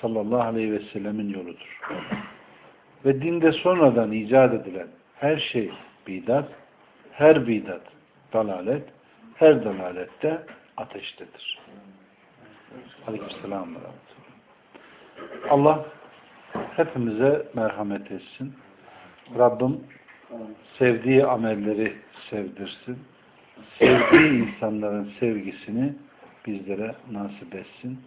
sallallahu aleyhi ve sellemin yoludur. Ve dinde sonradan icat edilen her şey bidat, her bidat dalalet, her dalalette ateştedir. Aleykümselam ve Allah hepimize merhamet etsin. Rabbim sevdiği amelleri sevdirsin. Sevdiği insanların sevgisini bizlere nasip etsin.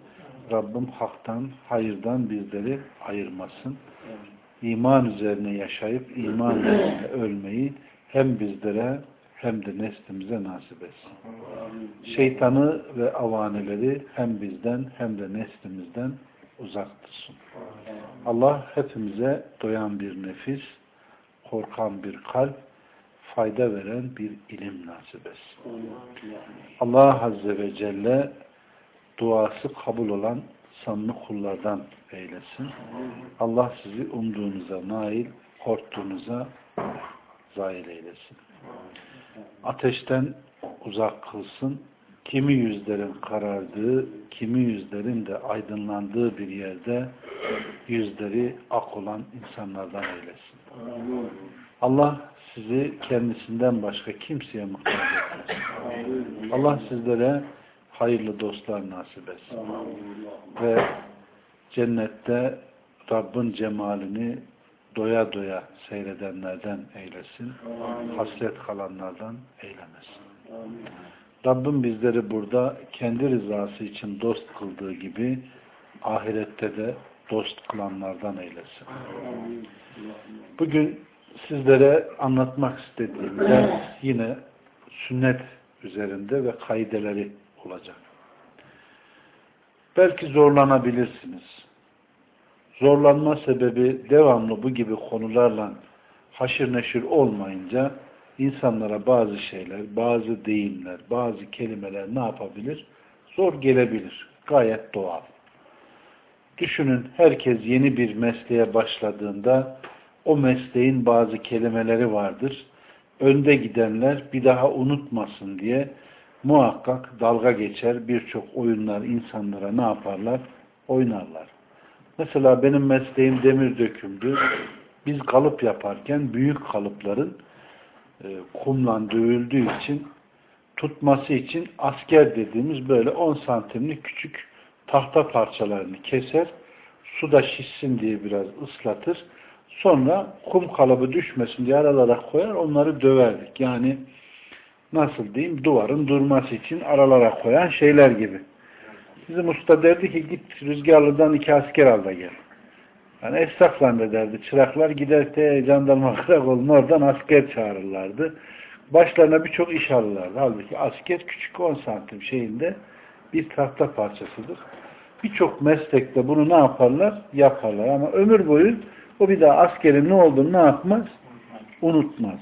Rabbim haktan, hayırdan bizleri ayırmasın. İman üzerine yaşayıp iman üzerine ölmeyi hem bizlere hem de neslimize nasip etsin. Şeytanı ve avaneleri hem bizden hem de neslimizden uzak tutsun. Allah hepimize doyan bir nefis, korkan bir kalp, fayda veren bir ilim nasip etsin. Allah Azze ve Celle duası kabul olan samimi kullardan eylesin. Allah sizi umduğunuza nail, korktuğunuza zahil eylesin. Ateşten uzak kılsın. Kimi yüzlerin karardığı, kimi yüzlerin de aydınlandığı bir yerde yüzleri ak olan insanlardan eylesin. Allah sizi kendisinden başka kimseye muhtaç etmesin. Allah sizlere hayırlı dostlar nasip etsin. Ve cennette Rabbin cemalini doya doya seyredenlerden eylesin. Hasret kalanlardan eylemesin. Rabbim bizleri burada kendi rızası için dost kıldığı gibi ahirette de dost kılanlardan eylesin. Bugün sizlere anlatmak istediğim ders yine sünnet üzerinde ve kaideleri olacak. Belki zorlanabilirsiniz. Zorlanma sebebi devamlı bu gibi konularla haşır neşir olmayınca insanlara bazı şeyler, bazı deyimler, bazı kelimeler ne yapabilir? Zor gelebilir. Gayet doğal. Düşünün herkes yeni bir mesleğe başladığında o mesleğin bazı kelimeleri vardır. Önde gidenler bir daha unutmasın diye muhakkak dalga geçer birçok oyunlar insanlara ne yaparlar? Oynarlar. Mesela benim mesleğim demir dökümdü. Biz kalıp yaparken büyük kalıpların e, kumla dövüldüğü için tutması için asker dediğimiz böyle 10 santimlik küçük tahta parçalarını keser. Suda şişsin diye biraz ıslatır. Sonra kum kalıbı düşmesin diye aralara koyar. Onları döverdik. Yani nasıl diyeyim duvarın durması için aralara koyan şeyler gibi. Bizim usta derdi ki git rüzgarlıdan iki asker al da gel. Yani esnaf zannederdi. Çıraklar gider te jandarma karakoluna oradan asker çağırırlardı. Başlarına birçok iş alırlardı. Halbuki asker küçük 10 santim şeyinde bir tahta parçasıdır. Birçok meslekte bunu ne yaparlar? Yaparlar. Ama ömür boyu o bir daha askerin ne olduğunu ne yapmaz? Unutmaz.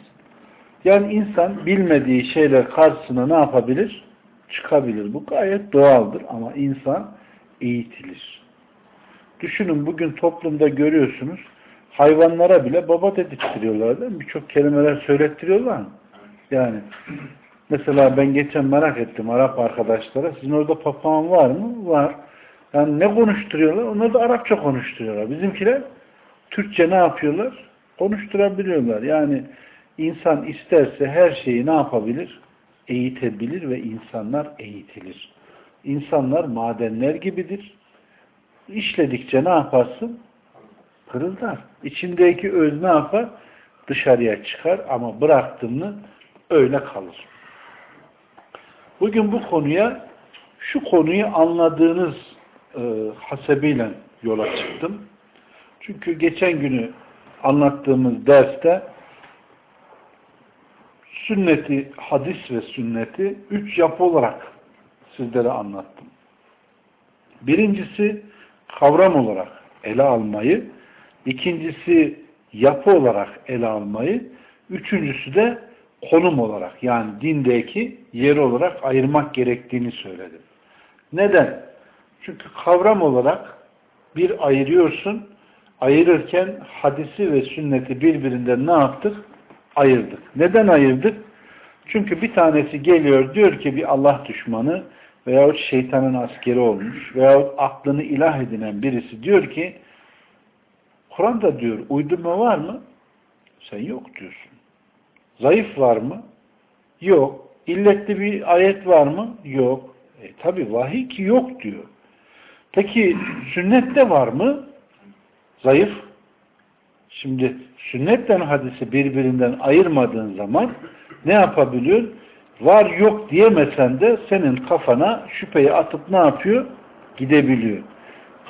Yani insan bilmediği şeyler karşısına ne yapabilir? Çıkabilir. Bu gayet doğaldır. Ama insan eğitilir. Düşünün bugün toplumda görüyorsunuz hayvanlara bile baba dedirtiyorlar değil mi? Birçok kelimeler söylettiriyorlar mı? Yani mesela ben geçen merak ettim Arap arkadaşlara. Sizin orada papağan var mı? Var. Yani ne konuşturuyorlar? Onlar da Arapça konuşturuyorlar. Bizimkiler Türkçe ne yapıyorlar? Konuşturabiliyorlar. Yani insan isterse her şeyi ne yapabilir? Eğitebilir ve insanlar eğitilir. İnsanlar madenler gibidir. İşledikçe ne yaparsın? Kırıldar. İçindeki öz ne yapar? Dışarıya çıkar ama bıraktın mı öyle kalır. Bugün bu konuya şu konuyu anladığınız e, hasebiyle yola çıktım. Çünkü geçen günü anlattığımız derste sünneti, hadis ve sünneti üç yapı olarak sizlere anlattım. Birincisi kavram olarak ele almayı, İkincisi yapı olarak ele almayı. Üçüncüsü de konum olarak yani dindeki yeri olarak ayırmak gerektiğini söyledim. Neden? Çünkü kavram olarak bir ayırıyorsun. Ayırırken hadisi ve sünneti birbirinden ne yaptık? Ayırdık. Neden ayırdık? Çünkü bir tanesi geliyor diyor ki bir Allah düşmanı veyahut şeytanın askeri olmuş veyahut aklını ilah edinen birisi diyor ki Kur'an'da diyor uydurma var mı? Sen yok diyorsun. Zayıf var mı? Yok. İlletli bir ayet var mı? Yok. E, tabi vahiy ki yok diyor. Peki sünnette var mı? Zayıf. Şimdi sünnetten hadisi birbirinden ayırmadığın zaman ne yapabiliyor? Var yok diyemesen de senin kafana şüpheyi atıp ne yapıyor? Gidebiliyor.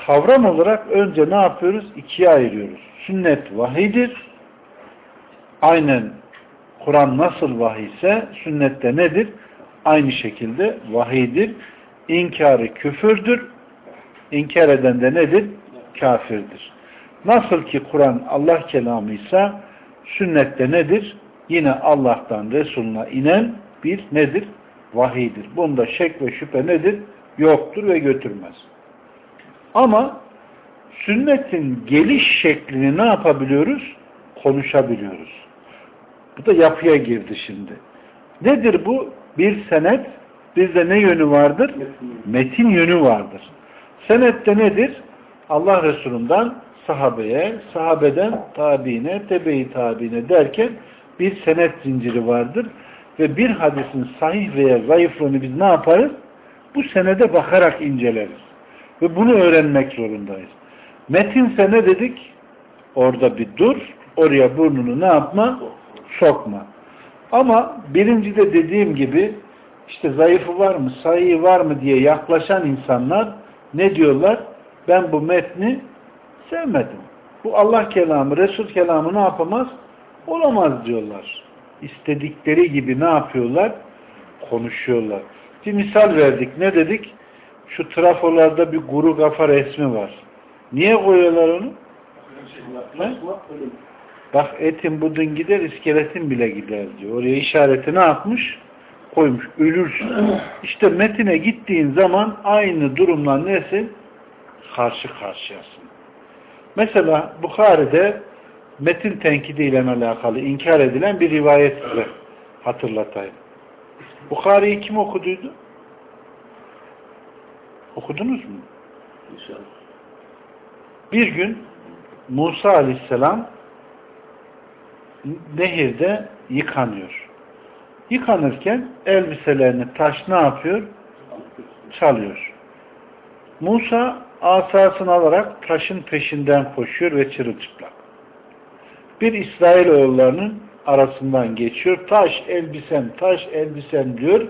Kavram olarak önce ne yapıyoruz? İkiye ayırıyoruz. Sünnet vahidir. Aynen Kur'an nasıl vahiyse sünnette nedir? Aynı şekilde vahidir. İnkarı küfürdür. İnkar eden de nedir? Kafirdir. Nasıl ki Kur'an Allah kelamıysa sünnette nedir? Yine Allah'tan Resuluna inen bir nedir? Vahidir. Bunda şek ve şüphe nedir? Yoktur ve götürmez. Ama sünnetin geliş şeklini ne yapabiliyoruz? Konuşabiliyoruz. Bu da yapıya girdi şimdi. Nedir bu? Bir senet, bizde ne yönü vardır? Metin yönü vardır. Senette nedir? Allah Resulü'nden sahabeye, sahabeden tabiine, tebe-i tabiine derken bir senet zinciri vardır. Ve bir hadisin sahih veya zayıflığını biz ne yaparız? Bu senede bakarak inceleriz. Ve bunu öğrenmek zorundayız. Metinse ne dedik? Orada bir dur, oraya burnunu ne yapma? Sokma. Ama birincide dediğim gibi işte zayıfı var mı, sayıyı var mı diye yaklaşan insanlar ne diyorlar? Ben bu metni sevmedim. Bu Allah kelamı, Resul kelamı ne yapamaz? Olamaz diyorlar. İstedikleri gibi ne yapıyorlar? Konuşuyorlar. Bir misal verdik. Ne dedik? Şu trafolarda bir guru kafa resmi var. Niye koyuyorlar onu? Bak etin budun gider, iskeletin bile gider diyor. Oraya işareti ne yapmış? Koymuş. Ölürsün. İşte metine gittiğin zaman aynı durumla nesin? Karşı karşıyasın. Mesela Bukhari'de metin tenkidiyle alakalı inkar edilen bir rivayet size hatırlatayım. Bukhari'yi kim okuduydu? Okudunuz mu? İnşallah. Bir gün Musa aleyhisselam nehirde yıkanıyor. Yıkanırken elbiselerini taş ne yapıyor? Çalıyor. Musa asasını alarak taşın peşinden koşuyor ve çırılçıplak. Bir İsrailoğullarının arasından geçiyor. Taş elbisem, taş elbisem diyor.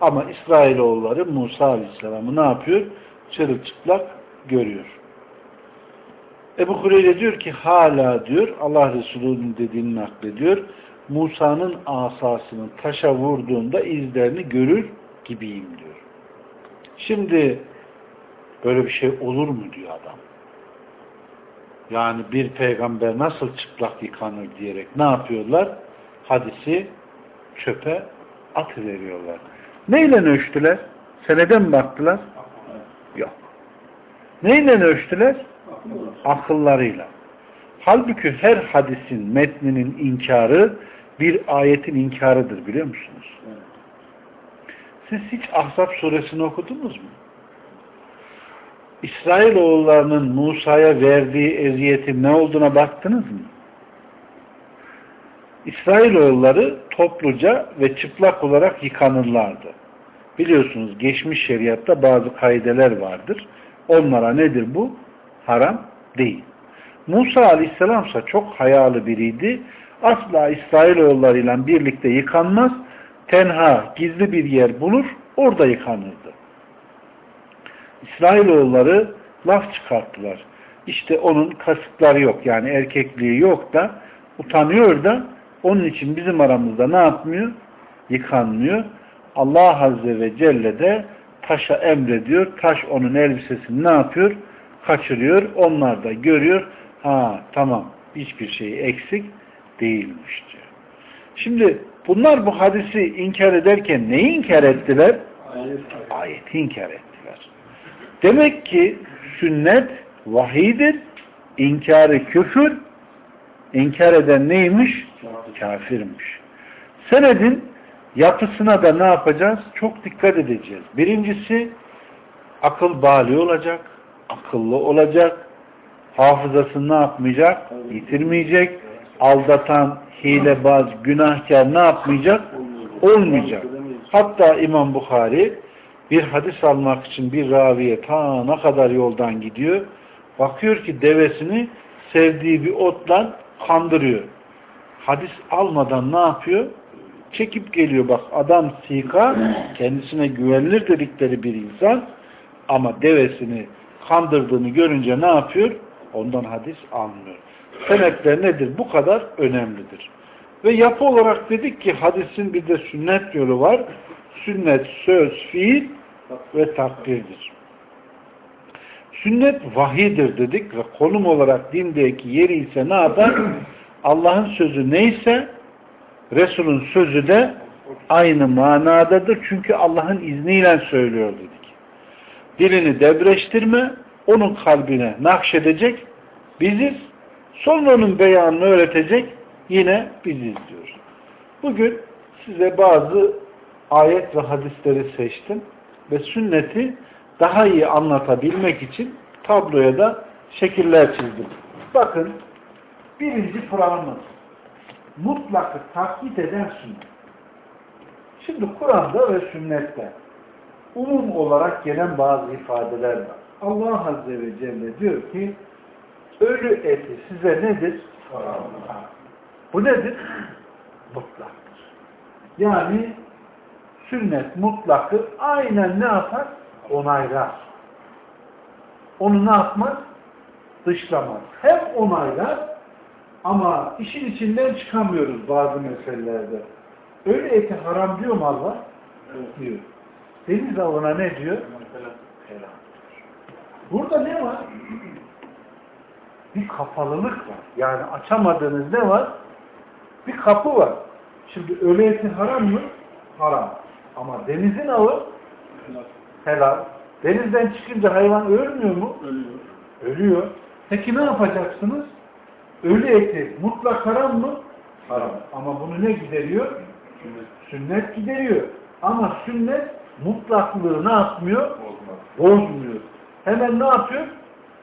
Ama İsrailoğulları Musa Aleyhisselam'ı ne yapıyor? Çırılçıplak görüyor. Ebu Hureyre diyor ki hala diyor Allah Resulü'nün dediğini naklediyor. Musa'nın asasının taşa vurduğunda izlerini görür gibiyim diyor. Şimdi böyle bir şey olur mu diyor adam. Yani bir peygamber nasıl çıplak yıkanır diyerek ne yapıyorlar? Hadisi çöpe atıveriyorlar. Neyle ölçtüler? Seneden baktılar? Yok. Neyle ölçtüler? Akıllarıyla. Halbuki her hadisin metninin inkarı bir ayetin inkarıdır biliyor musunuz? Siz hiç Ahzab suresini okudunuz mu? İsrailoğullarının Musa'ya verdiği eziyetin ne olduğuna baktınız mı? İsrailoğulları topluca ve çıplak olarak yıkanırlardı. Biliyorsunuz geçmiş şeriatta bazı kaideler vardır. Onlara nedir bu? Haram değil. Musa aleyhisselam ise çok hayalı biriydi. Asla İsrailoğullarıyla birlikte yıkanmaz. Tenha, gizli bir yer bulur, orada yıkanırdı. İsrailoğulları laf çıkarttılar. İşte onun kasıkları yok yani erkekliği yok da utanıyor da onun için bizim aramızda ne yapmıyor? Yıkanmıyor. Allah Azze ve Celle de taşa emrediyor. Taş onun elbisesini ne yapıyor? Kaçırıyor. Onlar da görüyor. Ha tamam. Hiçbir şey eksik değilmiş diyor. Şimdi bunlar bu hadisi inkar ederken neyi inkar ettiler? Ayeti inkar ettiler. Demek ki sünnet vahidir, inkarı küfür, inkar eden neymiş? Kafirmiş. Senedin yapısına da ne yapacağız? Çok dikkat edeceğiz. Birincisi akıl bali olacak, akıllı olacak, hafızasını ne yapmayacak? Yitirmeyecek, aldatan, hilebaz, günahkar ne yapmayacak? Olmayacak. Hatta İmam Bukhari bir hadis almak için bir raviye ta ne kadar yoldan gidiyor. Bakıyor ki devesini sevdiği bir otla kandırıyor. Hadis almadan ne yapıyor? Çekip geliyor. Bak adam sika kendisine güvenilir dedikleri bir insan ama devesini kandırdığını görünce ne yapıyor? Ondan hadis almıyor. Senetler nedir? Bu kadar önemlidir. Ve yapı olarak dedik ki hadisin bir de sünnet yolu var. Sünnet söz, fiil ve takdirdir. Sünnet vahidir dedik ve konum olarak dindeki yeri ise ne yapar? Allah'ın sözü neyse Resul'ün sözü de aynı manadadır. Çünkü Allah'ın izniyle söylüyor dedik. Dilini debreştirme, onun kalbine nakşedecek biziz. Sonra onun beyanını öğretecek yine biziz diyor. Bugün size bazı ayet ve hadisleri seçtim ve sünneti daha iyi anlatabilmek için tabloya da şekiller çizdim. Bakın birinci Kur'an'ımız mutlakı taklit eden sünnet. Şimdi Kur'an'da ve sünnette umum olarak gelen bazı ifadeler var. Allah Azze ve Celle diyor ki ölü eti size nedir? Bu nedir? Mutlaktır. Yani sünnet mutlakı aynen ne yapar? Onaylar. Onu ne yapmaz? Dışlamaz. Hem onaylar ama işin içinden çıkamıyoruz bazı meselelerde. Ölü eti haram diyor mu Allah? Diyor. Deniz avına ne diyor? Helal. Burada ne var? Bir kapalılık var. Yani açamadığınız ne var? Bir kapı var. Şimdi ölü eti haram mı? Haram. Ama denizin avı helal. Denizden çıkınca hayvan ölmüyor mu? Ölüyor. Ölüyor. Peki ne yapacaksınız? Ölü eti mutlak haram mı? Haram. Ama bunu ne gideriyor? Sünnet. Sünnet gideriyor. Ama sünnet mutlaklığı ne yapmıyor? Olmaz. Bozmuyor. Hemen ne yapıyor?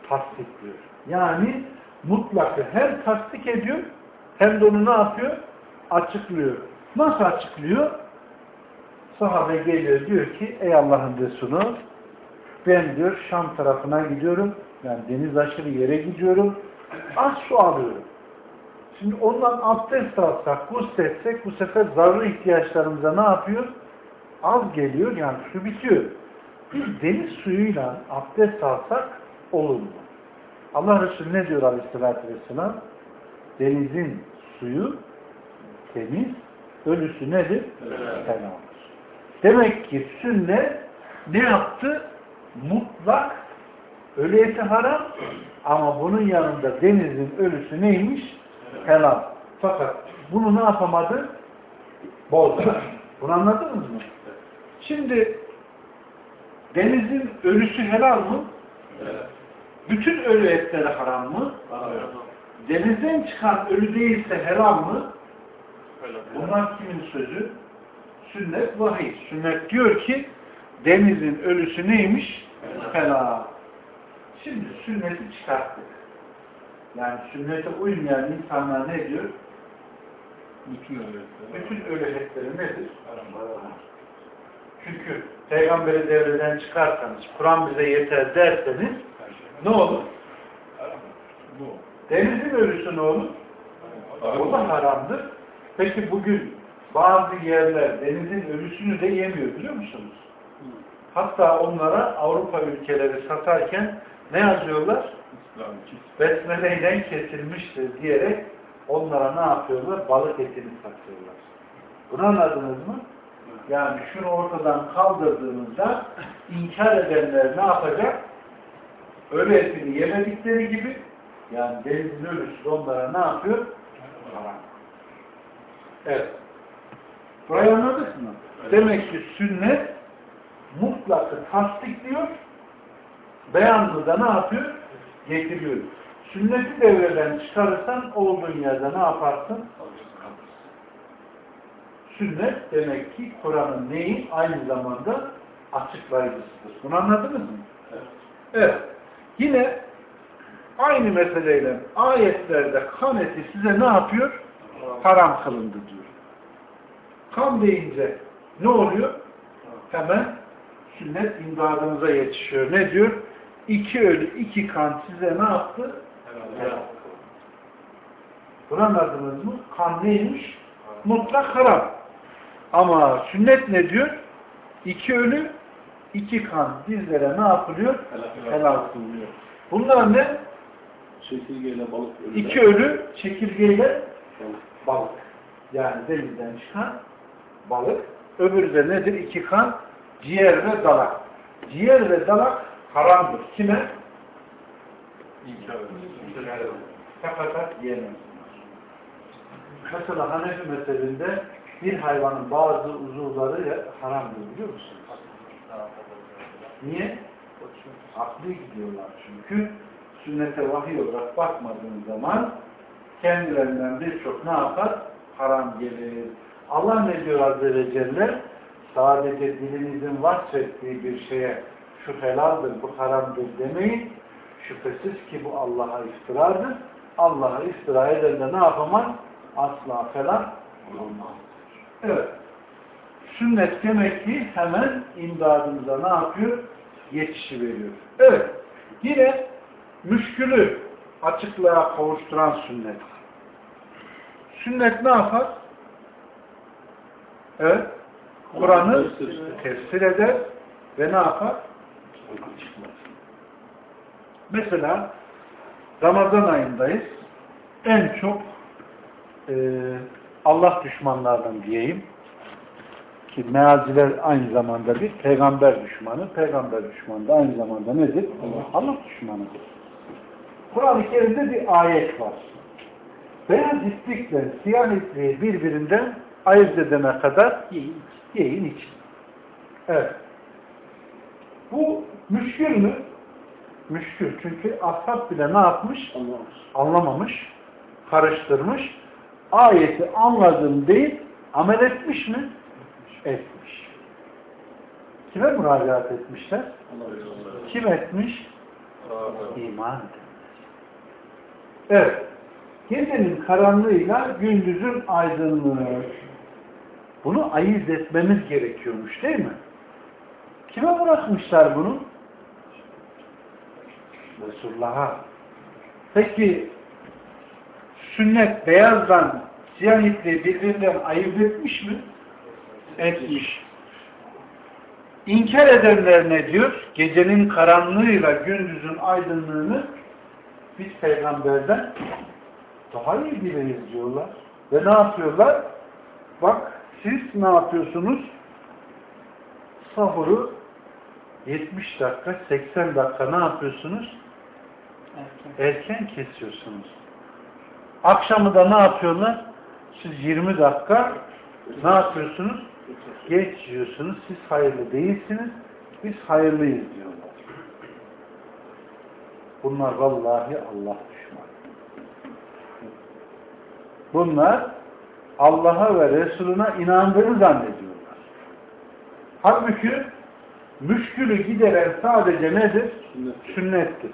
Tasdikliyor. Yani mutlakı hem tasdik ediyor hem de onu ne yapıyor? Açıklıyor. Nasıl açıklıyor? Sahabe geliyor diyor ki ey Allah'ın Resulü ben diyor Şam tarafına gidiyorum. Yani deniz aşırı yere gidiyorum. Az su alıyorum. Şimdi ondan abdest alsak, gusletsek bu sefer zararlı ihtiyaçlarımıza ne yapıyor? Az geliyor yani su bitiyor. Biz deniz suyuyla abdest alsak olur mu? Allah Resulü ne diyor aleyhissalatü vesselam? Denizin suyu temiz, ölüsü nedir? Helaldir. Demek ki sünnet ne yaptı? Mutlak ölü eti haram ama bunun yanında denizin ölüsü neymiş? Helal. Fakat bunu ne yapamadı? Bozdu. Bunu anladınız mı? Şimdi denizin ölüsü helal mı? Evet. Bütün ölü etleri haram mı? Denizden çıkan ölü değilse helal mı? Bunlar kimin sözü? Sünnet vahiy. Sünnet diyor ki denizin ölüsü neymiş? Helal. Şimdi sünneti çıkarttık. Yani sünnete uymayan insanlar ne diyor? Bütün öğretmenler. Bütün ölü etleri nedir? Çünkü peygamberi devreden çıkarsanız, Kur'an bize yeter derseniz ne olur? Denizin ölüsü ne olur? O da haramdır. Peki bugün bazı yerler denizin ölüsünü de yemiyor biliyor musunuz? Hatta onlara Avrupa ülkeleri satarken ne yazıyorlar? Besmeleyle kesilmiştir diyerek onlara ne yapıyorlar? Balık etini satıyorlar. Bunu anladınız mı? Yani şunu ortadan kaldırdığınızda inkar edenler ne yapacak? Ölü etini yemedikleri gibi Yani denizin ölüsü onlara ne yapıyor? Evet. Burayı anladık mı? Demek ki sünnet mutlakı tasdikliyor, beyanlı da ne yapıyor? Getiriyor. Sünneti devreden çıkarırsan olduğun yerde ne yaparsın? Sünnet demek ki Kur'an'ın neyi? Aynı zamanda açıklayıcısıdır. Bunu anladınız mı? Evet. Evet. Yine aynı meseleyle ayetlerde kan eti size ne yapıyor? Haram kılındı diyor. Kan deyince ne oluyor? Hemen sünnet imdadınıza yetişiyor. Ne diyor? İki ölü, iki kan size ne yaptı? Helal. Bunu anladınız mı? Kan neymiş? Mutlak haram. Ama sünnet ne diyor? İki ölü, iki kan bizlere ne yapılıyor? Helal. Helal kılınıyor. Bunlar ne? Çekirgeyle balık ölüler. İki ölü çekirgeyle Balık. Yani denizden çıkan balık. Öbürü de nedir? İki kan ciğer ve dalak. Ciğer ve dalak haramdır. Kime? Fakat yiyemez. Mesela Hanefi mezhebinde bir hayvanın bazı uzuvları haramdır biliyor musunuz? Niye? Aklı gidiyorlar çünkü sünnete vahiy olarak bakmadığın zaman kendilerinden birçok ne yapar? Haram gelir. Allah ne diyor Azze ve Celle? Sadece dilinizin vasfettiği bir şeye şu helaldir, bu haramdır demeyin. Şüphesiz ki bu Allah'a iftiradır. Allah'a iftira eden de ne yapamaz? Asla falan olmaz. Evet. Sünnet demek ki hemen imdadımıza ne yapıyor? Yetişi veriyor. Evet. Yine müşkülü açıklığa kavuşturan sünnet. Sünnet ne yapar? Evet. Kur'an'ı tefsir eder ve ne yapar? Mesela Ramazan ayındayız. En çok e, Allah düşmanlarından diyeyim ki meaziler aynı zamanda bir peygamber düşmanı. Peygamber düşmanı da aynı zamanda nedir? Allah düşmanıdır. Kur'an-ı Kerim'de bir ayet var. Beyaz iplikle siyah ipliği birbirinden ayırt edene kadar yiyin, yiyin için. Evet. Bu müşkül mü? Müşkül. Çünkü ashab bile ne yapmış? Anlamamış, karıştırmış. Ayeti anladım deyip amel etmiş mi? Etmiş. Kime müracaat etmişler? Kim etmiş? İman edenler. Evet. Gecenin karanlığıyla gündüzün aydınlığı. Bunu ayırt etmemiz gerekiyormuş değil mi? Kime bırakmışlar bunu? Resulullah'a. Peki sünnet beyazdan siyah ipliği birbirinden ayırt etmiş mi? Etmiş. İnkar edenler ne diyor? Gecenin karanlığıyla gündüzün aydınlığını biz peygamberden daha iyi biliriz diyorlar. Ve ne yapıyorlar? Bak siz ne yapıyorsunuz? Sahuru 70 dakika, 80 dakika ne yapıyorsunuz? Erken kesiyorsunuz. Akşamı da ne yapıyorlar? Siz 20 dakika ne yapıyorsunuz? Geç yiyorsunuz. Siz hayırlı değilsiniz. Biz hayırlıyız diyorlar. Bunlar vallahi Allah düşmanı. Bunlar Allah'a ve Resulüne inandığını zannediyorlar. Halbuki müşkülü gideren sadece nedir? Sünnettir.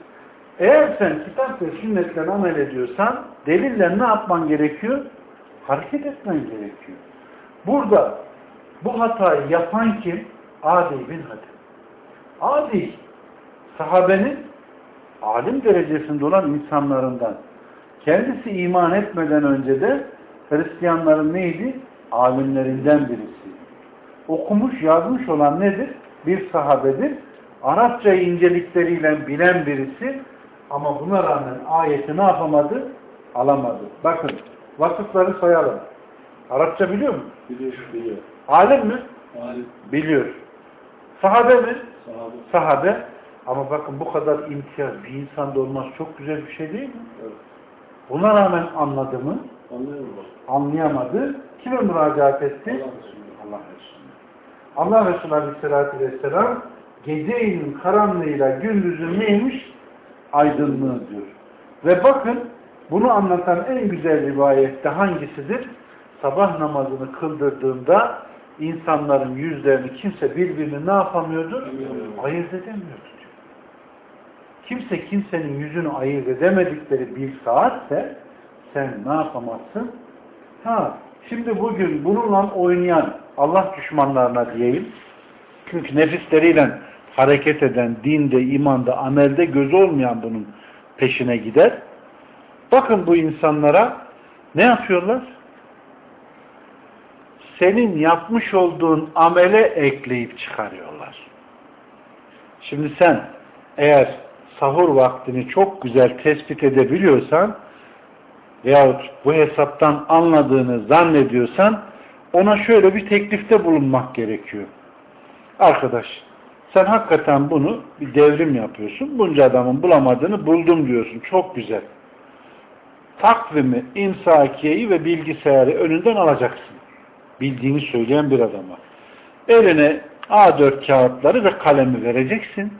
Eğer sen kitap ve sünnetten amel ediyorsan delille ne yapman gerekiyor? Hareket etmen gerekiyor. Burada bu hatayı yapan kim? Adi bin Hatim. Adi sahabenin alim derecesinde olan insanlarından. Kendisi iman etmeden önce de Hristiyanların neydi? Alimlerinden birisi. Okumuş, yazmış olan nedir? Bir sahabedir. Arapça incelikleriyle bilen birisi ama buna rağmen ayeti ne yapamadı? Alamadı. Bakın, vasıfları sayalım. Arapça biliyor mu? Biliyor, biliyor. Alim mi? Alim, Biliyor. Sahabe mi? sahabe, Sahabe. Ama bakın bu kadar imtiyaz bir insanda olmaz çok güzel bir şey değil mi? Evet. Buna rağmen anladı mı? Bak. Anlayamadı. Kime müracaat etti? Allah Resulü. Allah Resulü. Allah Resulü Aleyhisselatü Vesselam gecenin karanlığıyla gündüzün neymiş? Aydınlığı diyor. Ve bakın bunu anlatan en güzel rivayette hangisidir? Sabah namazını kıldırdığında insanların yüzlerini kimse birbirini ne yapamıyordu? Ayırt edemiyordu diyor. Kimse kimsenin yüzünü ayırt edemedikleri bir saatse sen ne yapamazsın? Ha, şimdi bugün bununla oynayan Allah düşmanlarına diyeyim. Çünkü nefisleriyle hareket eden, dinde, imanda, amelde gözü olmayan bunun peşine gider. Bakın bu insanlara ne yapıyorlar? Senin yapmış olduğun amele ekleyip çıkarıyorlar. Şimdi sen eğer sahur vaktini çok güzel tespit edebiliyorsan veyahut bu hesaptan anladığını zannediyorsan ona şöyle bir teklifte bulunmak gerekiyor. Arkadaş sen hakikaten bunu bir devrim yapıyorsun. Bunca adamın bulamadığını buldum diyorsun. Çok güzel. Takvimi, imsakiyeyi ve bilgisayarı önünden alacaksın. Bildiğini söyleyen bir adama. Eline A4 kağıtları ve kalemi vereceksin.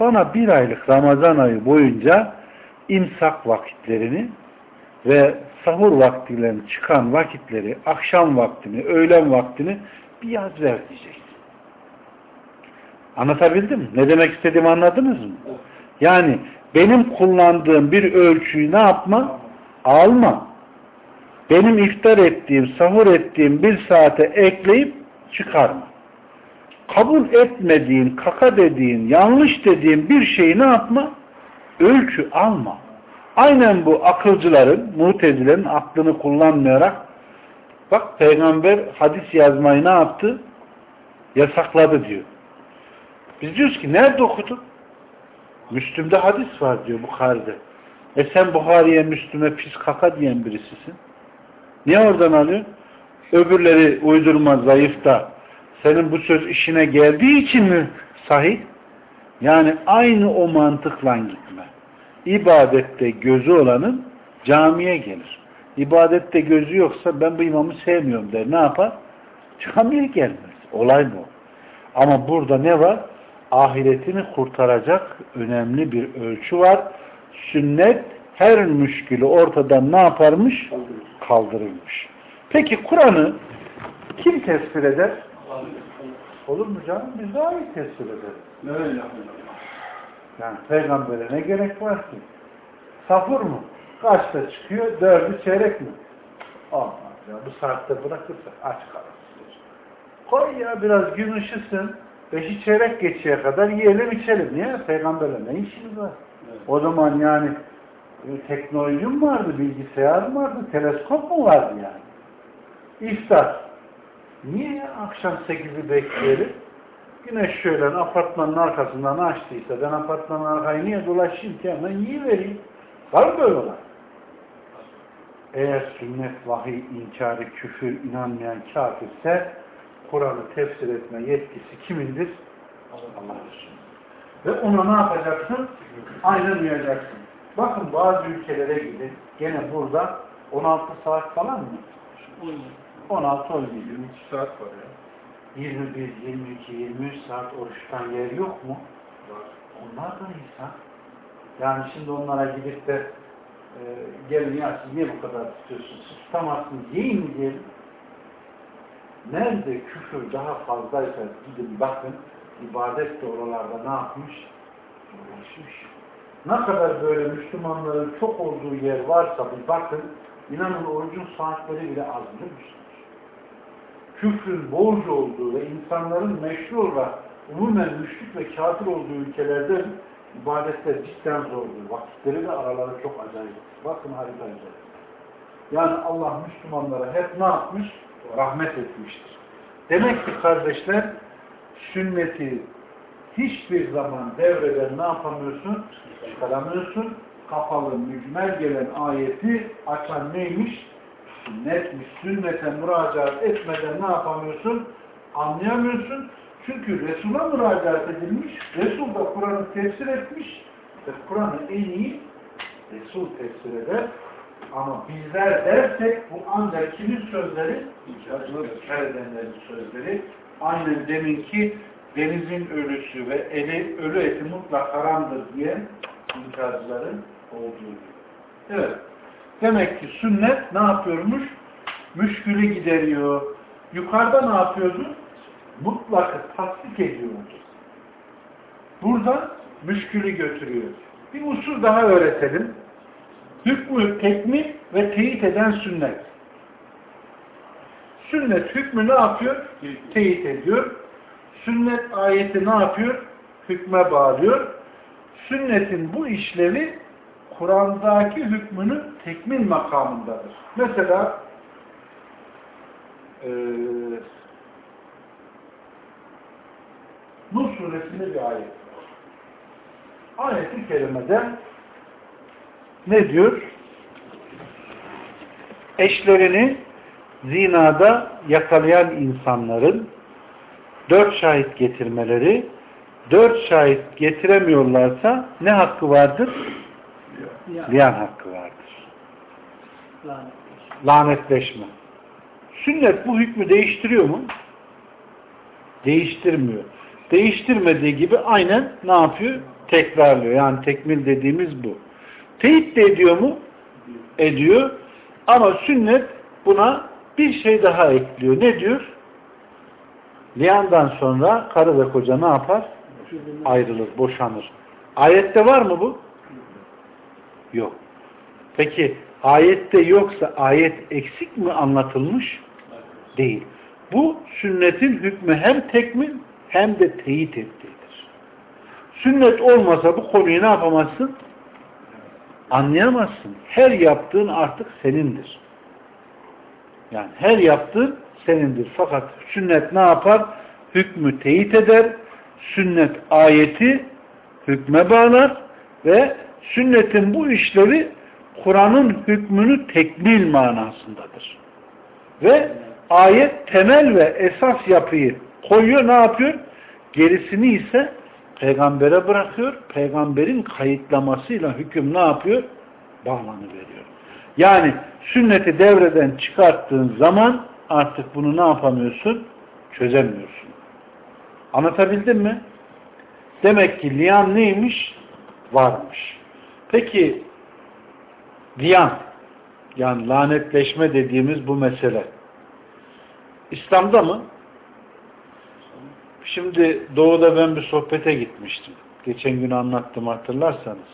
Bana bir aylık Ramazan ayı boyunca imsak vakitlerini ve sahur vaktilerini çıkan vakitleri, akşam vaktini, öğlen vaktini bir yaz ver diyeceksin. Anlatabildim mi? Ne demek istediğimi anladınız mı? Yani benim kullandığım bir ölçüyü ne yapma? Alma. Benim iftar ettiğim, sahur ettiğim bir saate ekleyip çıkarma. Kabul etmediğin, kaka dediğin, yanlış dediğin bir şeyi ne yapma? Ölçü alma. Aynen bu akılcıların, mutezilerin aklını kullanmayarak bak peygamber hadis yazmayı ne yaptı? Yasakladı diyor. Biz diyoruz ki nerede okudun? Müslüm'de hadis var diyor Bukhari'de. E sen Buhari'ye Müslüm'e pis kaka diyen birisisin. Niye oradan alıyorsun? Öbürleri uydurma zayıf da senin bu söz işine geldiği için mi sahih? Yani aynı o mantıkla gitme. İbadette gözü olanın camiye gelir. İbadette gözü yoksa ben bu imamı sevmiyorum der. Ne yapar? Camiye gelmez. Olay bu. Ama burada ne var? Ahiretini kurtaracak önemli bir ölçü var. Sünnet her müşkülü ortadan ne yaparmış? Kaldırılmış. Peki Kur'an'ı kim tespit eder? Olur mu canım? Biz daha iyi tespit ederiz. Yapıyorsun? Yani peygambere ne gerek var ki? Safur mu? Kaçta çıkıyor? Dördü çeyrek mi? Olmaz ya. Bu saatte bırakırsa aç kalırsın. Koy ya biraz gün ışısın. Beşi çeyrek geçeye kadar yiyelim içelim. Niye? Peygamberle ne işimiz var? Evet. O zaman yani e, teknoloji mi vardı, bilgisayar mı vardı, teleskop mu vardı yani? İftar. Niye ya akşam 8'i bekleyelim? Güneş şöyle apartmanın arkasından açtıysa ben apartmanın arkayı niye dolaşayım ki hemen yiyivereyim. Var mı böyle olan? Eğer sünnet, vahiy, inkarı, küfür, inanmayan kafirse Kur'an'ı tefsir etme yetkisi kimindir? Allah Resulü. Ve ona ne yapacaksın? Aynen uyacaksın. Bakın bazı ülkelere gidin. Gene burada 16 saat falan mı? 16 17. 22 saat var ya. 21, 22, 23 saat oruçtan yer yok mu? Var. Onlar da insan. Yani şimdi onlara gidip de e, gelin ya siz niye bu kadar tutuyorsunuz? Tutamazsınız, yiyin mi diyelim? Nerede küfür daha fazlaysa gidin bakın ibadet de oralarda ne yapmış? Ulaşmış. Ne kadar böyle Müslümanların çok olduğu yer varsa bir bakın inanın orucun saatleri bile az biliyor musunuz? Küfrün bolca olduğu ve insanların meşru olarak umumen müşrik ve kafir olduğu ülkelerde ibadetler cidden zordur. Vakitleri de araları çok acayip. Bakın harika Yani Allah Müslümanlara hep ne yapmış? Rahmet etmiştir. Demek ki kardeşler sünneti hiçbir zaman devreden ne yapamıyorsun? Çıkaramıyorsun. Kapalı, mücmel gelen ayeti açan neymiş? Sünnetmiş. Sünnete müracaat etmeden ne yapamıyorsun? Anlayamıyorsun. Çünkü Resul'a müracaat edilmiş, Resul da Kur'an'ı tefsir etmiş ve Kur'an'ı en iyi Resul tefsir eder. Ama bizler dersek bu ancak kimin sözleri? İnkar edenlerin sözleri. Aynen deminki denizin ölüsü ve eli, ölü eti mutlak haramdır diye inkarcıların olduğu gibi. Evet. Demek ki sünnet ne yapıyormuş? Müşkülü gideriyor. Yukarıda ne yapıyordu? Mutlakı tasdik ediyordu. Burada müşkülü götürüyor. Bir usul daha öğretelim. Hükmü tekmil ve teyit eden sünnet. Sünnet hükmü ne yapıyor? Teyit ediyor. Sünnet ayeti ne yapıyor? Hükme bağlıyor. Sünnetin bu işlevi Kur'an'daki hükmünün tekmil makamındadır. Mesela e, Nur suresinde bir ayet var. Ayet-i kerimede ne diyor? Eşlerini zinada yakalayan insanların dört şahit getirmeleri, dört şahit getiremiyorlarsa ne hakkı vardır? Liyan hakkı vardır. Lanetleşme. Sünnet bu hükmü değiştiriyor mu? Değiştirmiyor. Değiştirmediği gibi aynen ne yapıyor? Tekrarlıyor. Yani tekmil dediğimiz bu. Teyit de ediyor mu? Ediyor. Ama sünnet buna bir şey daha ekliyor. Ne diyor? Liyandan sonra karı ve koca ne yapar? Ayrılır, boşanır. Ayette var mı bu? Yok. Peki ayette yoksa ayet eksik mi anlatılmış? Değil. Bu sünnetin hükmü hem tekmil hem de teyit ettiğidir. Sünnet olmasa bu konuyu ne yapamazsın? Anlayamazsın. Her yaptığın artık senindir. Yani her yaptığın senindir. Fakat sünnet ne yapar? Hükmü teyit eder. Sünnet ayeti hükme bağlar ve sünnetin bu işlevi Kur'an'ın hükmünü tekmil manasındadır. Ve ayet temel ve esas yapıyı koyuyor ne yapıyor? Gerisini ise peygambere bırakıyor. Peygamberin kayıtlamasıyla hüküm ne yapıyor? Bağlanıveriyor. Yani sünneti devreden çıkarttığın zaman artık bunu ne yapamıyorsun? Çözemiyorsun. Anlatabildim mi? Demek ki liyan neymiş? Varmış. Peki liyan yani lanetleşme dediğimiz bu mesele İslam'da mı? Şimdi doğuda ben bir sohbete gitmiştim. Geçen gün anlattım hatırlarsanız.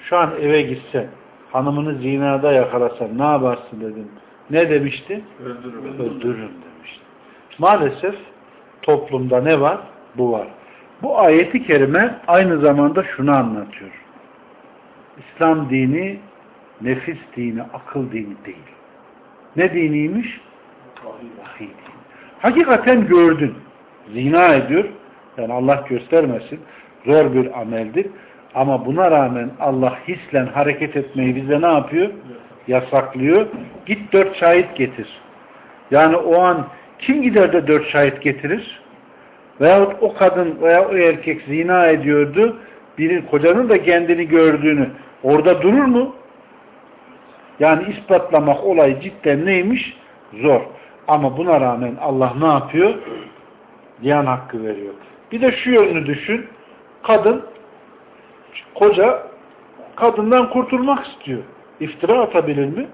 Şu an eve gitsen, hanımını zinada yakalasan ne yaparsın dedim. Ne demişti? Öldürürüm. Öldürürüm demişti. Maalesef toplumda ne var? Bu var. Bu ayeti kerime aynı zamanda şunu anlatıyor. İslam dini nefis dini, akıl dini değil. Ne diniymiş? Vahiy dini. Hakikaten gördün. Zina ediyor. Yani Allah göstermesin. Zor bir ameldir. Ama buna rağmen Allah hislen hareket etmeyi bize ne yapıyor? Yasaklıyor. Git dört şahit getir. Yani o an kim gider de dört şahit getirir? Veyahut o kadın veya o erkek zina ediyordu. Biri kocanın da kendini gördüğünü orada durur mu? Yani ispatlamak olayı cidden neymiş? Zor. Ama buna rağmen Allah ne yapıyor? Diyan hakkı veriyor. Bir de şu yönünü düşün. Kadın, koca kadından kurtulmak istiyor. İftira atabilir mi?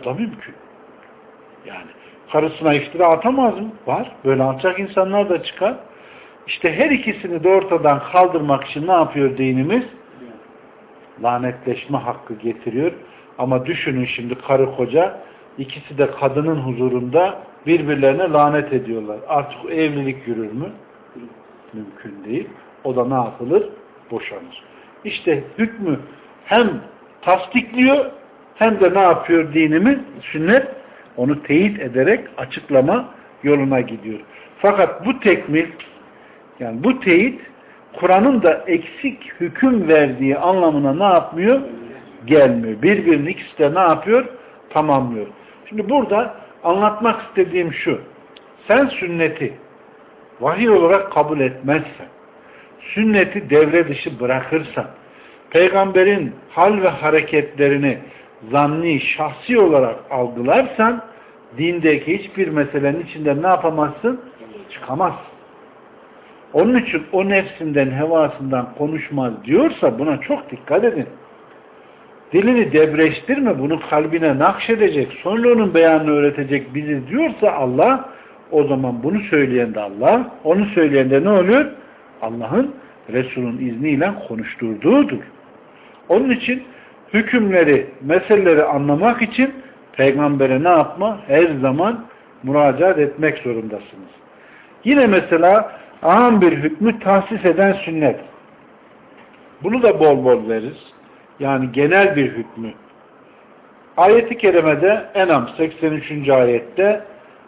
O da mümkün. Yani karısına iftira atamaz mı? Var. Böyle atacak insanlar da çıkar. İşte her ikisini de ortadan kaldırmak için ne yapıyor dinimiz? Lanetleşme hakkı getiriyor. Ama düşünün şimdi karı koca ikisi de kadının huzurunda birbirlerine lanet ediyorlar. Artık evlilik yürür mü? Mümkün değil. O da ne yapılır? Boşanır. İşte hükmü hem tasdikliyor hem de ne yapıyor dinimiz? Sünnet onu teyit ederek açıklama yoluna gidiyor. Fakat bu tekmil yani bu teyit Kur'an'ın da eksik hüküm verdiği anlamına ne yapmıyor? Gelmiyor. Birbirinin ikisi de ne yapıyor? Tamamlıyor. Şimdi burada anlatmak istediğim şu. Sen sünneti vahiy olarak kabul etmezsen, sünneti devre dışı bırakırsan, peygamberin hal ve hareketlerini zanni, şahsi olarak algılarsan, dindeki hiçbir meselenin içinde ne yapamazsın? Çıkamazsın. Onun için o nefsinden, hevasından konuşmaz diyorsa buna çok dikkat edin. Dilini debreştirme, bunu kalbine nakşedecek, sonra onun beyanını öğretecek bizi diyorsa Allah, o zaman bunu söyleyen de Allah, onu söyleyen de ne oluyor? Allah'ın Resul'ün izniyle konuşturduğudur. Onun için hükümleri, meseleleri anlamak için peygambere ne yapma? Her zaman müracaat etmek zorundasınız. Yine mesela aham bir hükmü tahsis eden sünnet. Bunu da bol bol veririz. Yani genel bir hükmü. Ayeti kerimede Enam 83. ayette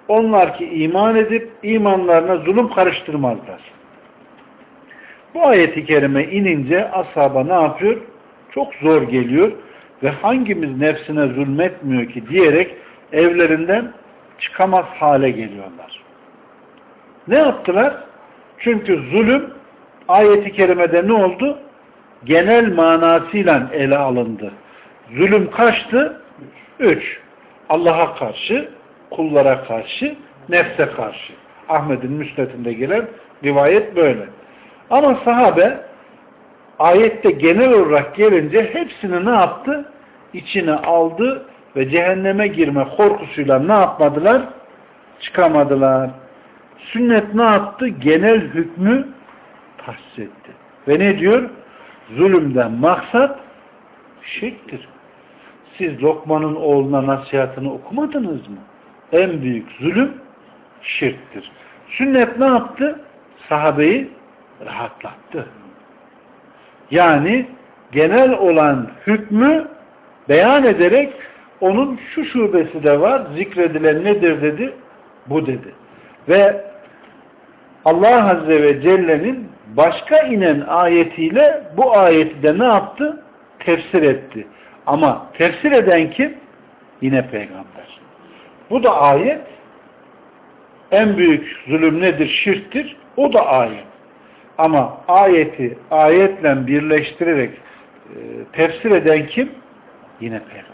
onlar ki iman edip imanlarına zulüm karıştırmazlar. Bu ayeti kerime inince ashaba ne yapıyor? Çok zor geliyor ve hangimiz nefsine zulmetmiyor ki diyerek evlerinden çıkamaz hale geliyorlar. Ne yaptılar? Çünkü zulüm ayeti kerimede ne oldu? Genel manasıyla ele alındı. Zulüm kaçtı? Üç. Allah'a karşı, kullara karşı, nefse karşı. Ahmet'in müsnetinde gelen rivayet böyle. Ama sahabe ayette genel olarak gelince hepsini ne yaptı? İçine aldı ve cehenneme girme korkusuyla ne yapmadılar? Çıkamadılar. Sünnet ne yaptı? Genel hükmü tahsis etti. Ve ne diyor? Zulümden maksat şirktir. Siz Lokman'ın oğluna nasihatını okumadınız mı? En büyük zulüm şirktir. Sünnet ne yaptı? Sahabeyi rahatlattı. Yani genel olan hükmü beyan ederek onun şu şubesi de var, zikredilen nedir dedi, bu dedi. Ve Allah Azze ve Celle'nin başka inen ayetiyle bu ayeti de ne yaptı? Tefsir etti. Ama tefsir eden kim? Yine peygamber. Bu da ayet. En büyük zulüm nedir? Şirktir. O da ayet. Ama ayeti ayetle birleştirerek e, tefsir eden kim? Yine peygamber.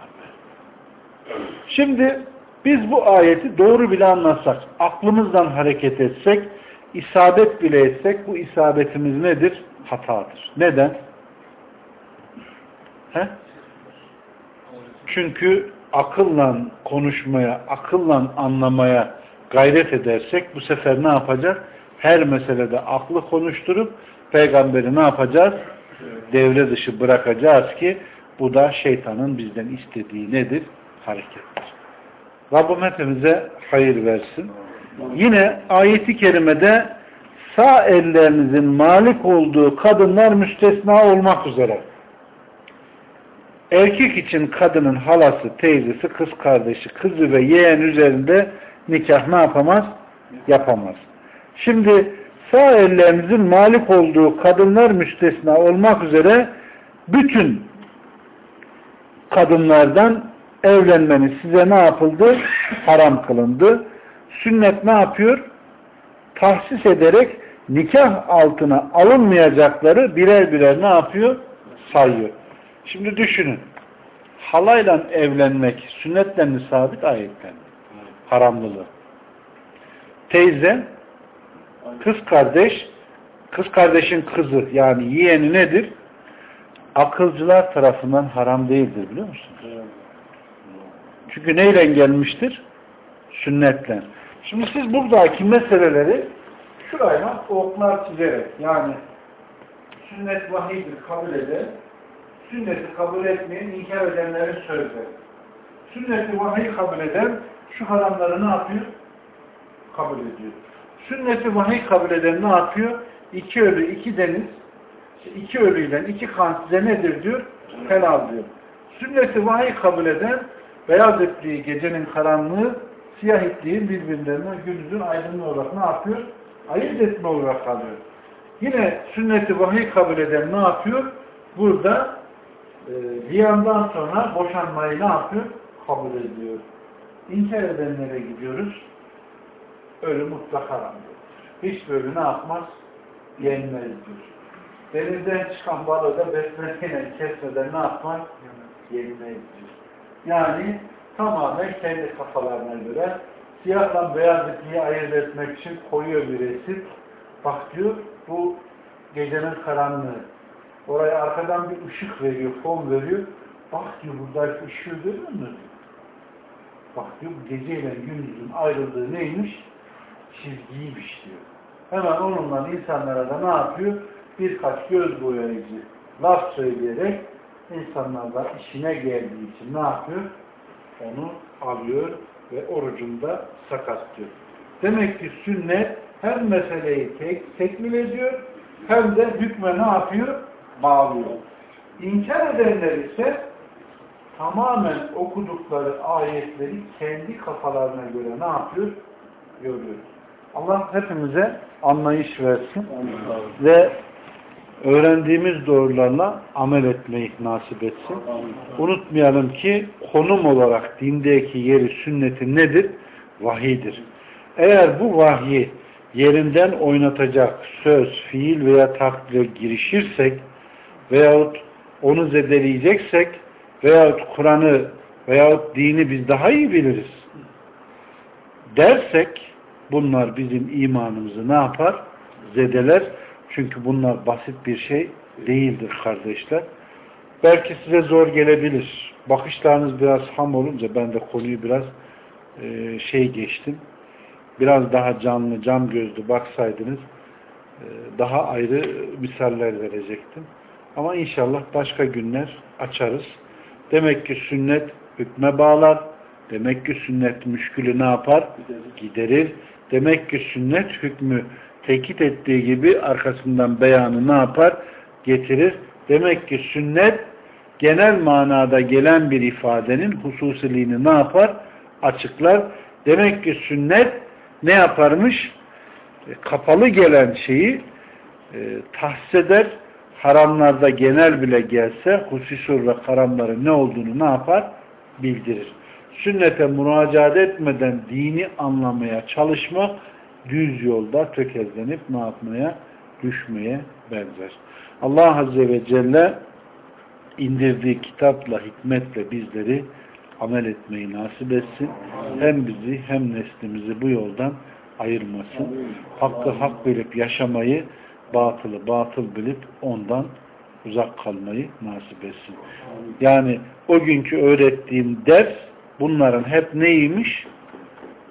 Şimdi biz bu ayeti doğru bile anlasak, aklımızdan hareket etsek, isabet bile etsek bu isabetimiz nedir? Hatadır. Neden? He? Çünkü akılla konuşmaya, akılla anlamaya gayret edersek bu sefer ne yapacak? Her meselede aklı konuşturup peygamberi ne yapacağız? Devre dışı bırakacağız ki bu da şeytanın bizden istediği nedir? Harekettir. Rabbim hepimize hayır versin. Yine ayeti kerimede sağ ellerinizin malik olduğu kadınlar müstesna olmak üzere. Erkek için kadının halası, teyzesi, kız kardeşi, kızı ve yeğen üzerinde nikah ne yapamaz? Yapamaz. Şimdi sağ ellerinizin malik olduğu kadınlar müstesna olmak üzere bütün kadınlardan evlenmeniz size ne yapıldı? Haram kılındı. Sünnet ne yapıyor? Tahsis ederek nikah altına alınmayacakları birer birer ne yapıyor? Sayıyor. Şimdi düşünün. Halayla evlenmek sünnetle mi sabit ayetten? Haramlılığı. Teyze, kız kardeş, kız kardeşin kızı yani yeğeni nedir? Akılcılar tarafından haram değildir biliyor musunuz? Çünkü neyle gelmiştir? Sünnetle. Şimdi siz buradaki meseleleri şuraya oklar çizerek yani sünnet vahiydir kabul eder, sünneti kabul etmeyen inkar edenlerin sözleri. Sünneti vahiy kabul eden şu haramları ne yapıyor? Kabul ediyor. Sünneti vahiy kabul eden ne yapıyor? İki ölü, iki deniz, iki ölüyle iki kan size nedir diyor? Helal diyor. Sünneti vahiy kabul eden beyaz ettiği gecenin karanlığı siyah ettiğin birbirlerine gündüzün aydınlığı olarak ne yapıyor? Ayırt etme olarak kalıyor. Yine sünneti vahiy kabul eden ne yapıyor? Burada e, ziyandan sonra boşanmayı ne yapıyor? Kabul ediyor. İnkar edenlere gidiyoruz. Ölü mutlak haram diyor. hiçbiri ne yapmaz? Yenmez diyor. Denizden çıkan balığı da besmeleyle kesmeden ne yapmaz? Yenmez diyor. Yani tamamen kendi kafalarına göre siyahla beyaz ipliği ayırt etmek için koyuyor bir resim. Bak diyor bu gecenin karanlığı. Oraya arkadan bir ışık veriyor, fon veriyor. Bak diyor buradaki ışığı görüyor musun? Bak diyor bu geceyle gündüzün ayrıldığı neymiş? Çizgiymiş diyor. Hemen onunla insanlara da ne yapıyor? Birkaç göz boyayıcı laf söyleyerek insanlarla işine geldiği için ne yapıyor? Onu alıyor ve orucunda sakatlıyor. Demek ki sünnet hem meseleyi tek, tekmil ediyor hem de hükme ne yapıyor? Bağlıyor. İnkar edenler ise tamamen okudukları ayetleri kendi kafalarına göre ne yapıyor? Görüyor. Allah hepimize anlayış versin ve öğrendiğimiz doğrularla amel etmeyi nasip etsin. Unutmayalım ki konum olarak dindeki yeri sünnetin nedir? Vahidir. Eğer bu vahyi yerinden oynatacak söz, fiil veya takdire girişirsek veyahut onu zedeleyeceksek veyahut Kur'an'ı veyahut dini biz daha iyi biliriz dersek bunlar bizim imanımızı ne yapar? Zedeler. Çünkü bunlar basit bir şey değildir kardeşler. Belki size zor gelebilir. Bakışlarınız biraz ham olunca ben de konuyu biraz e, şey geçtim. Biraz daha canlı, cam gözlü baksaydınız e, daha ayrı misaller verecektim. Ama inşallah başka günler açarız. Demek ki sünnet hükme bağlar. Demek ki sünnet müşkülü ne yapar? Giderir. Demek ki sünnet hükmü tekit ettiği gibi arkasından beyanı ne yapar? Getirir. Demek ki sünnet genel manada gelen bir ifadenin hususiliğini ne yapar? Açıklar. Demek ki sünnet ne yaparmış? E, kapalı gelen şeyi e, tahsis eder. Haramlarda genel bile gelse husus ve haramların ne olduğunu ne yapar? Bildirir. Sünnete müracaat etmeden dini anlamaya çalışmak düz yolda tökezlenip ne yapmaya? Düşmeye benzer. Allah Azze ve Celle indirdiği kitapla, hikmetle bizleri amel etmeyi nasip etsin. Hem bizi hem neslimizi bu yoldan ayırmasın. Hakkı hak bilip yaşamayı, batılı batıl bilip ondan uzak kalmayı nasip etsin. Yani o günkü öğrettiğim ders bunların hep neymiş?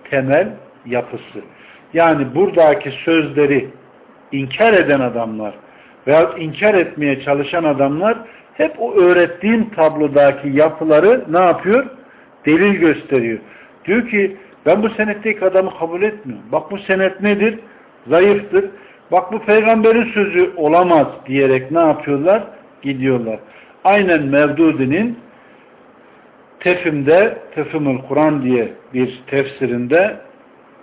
Temel yapısı. Yani buradaki sözleri inkar eden adamlar veya inkar etmeye çalışan adamlar hep o öğrettiğim tablodaki yapıları ne yapıyor? Delil gösteriyor. Diyor ki ben bu senetteki adamı kabul etmiyorum. Bak bu senet nedir? Zayıftır. Bak bu peygamberin sözü olamaz diyerek ne yapıyorlar? Gidiyorlar. Aynen Mevdudi'nin Tefim'de, Tefimül Kur'an diye bir tefsirinde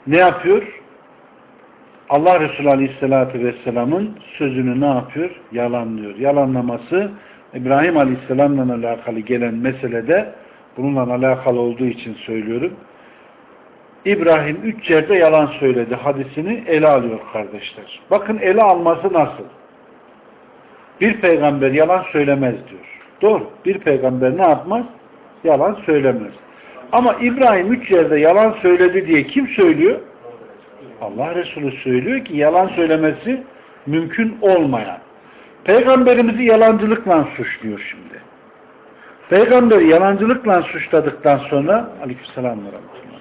ne yapıyor? Allah Resulü Aleyhisselatü Vesselam'ın sözünü ne yapıyor? Yalanlıyor. Yalanlaması İbrahim Aleyhisselam'la alakalı gelen meselede bununla alakalı olduğu için söylüyorum. İbrahim üç yerde yalan söyledi hadisini ele alıyor kardeşler. Bakın ele alması nasıl? Bir peygamber yalan söylemez diyor. Doğru. Bir peygamber ne yapmaz? Yalan söylemez. Ama İbrahim üç yerde yalan söyledi diye kim söylüyor? Allah Resulü söylüyor ki yalan söylemesi mümkün olmayan. Peygamberimizi yalancılıkla suçluyor şimdi. Peygamberi yalancılıkla suçladıktan sonra aleykümselam ve rahmetullah.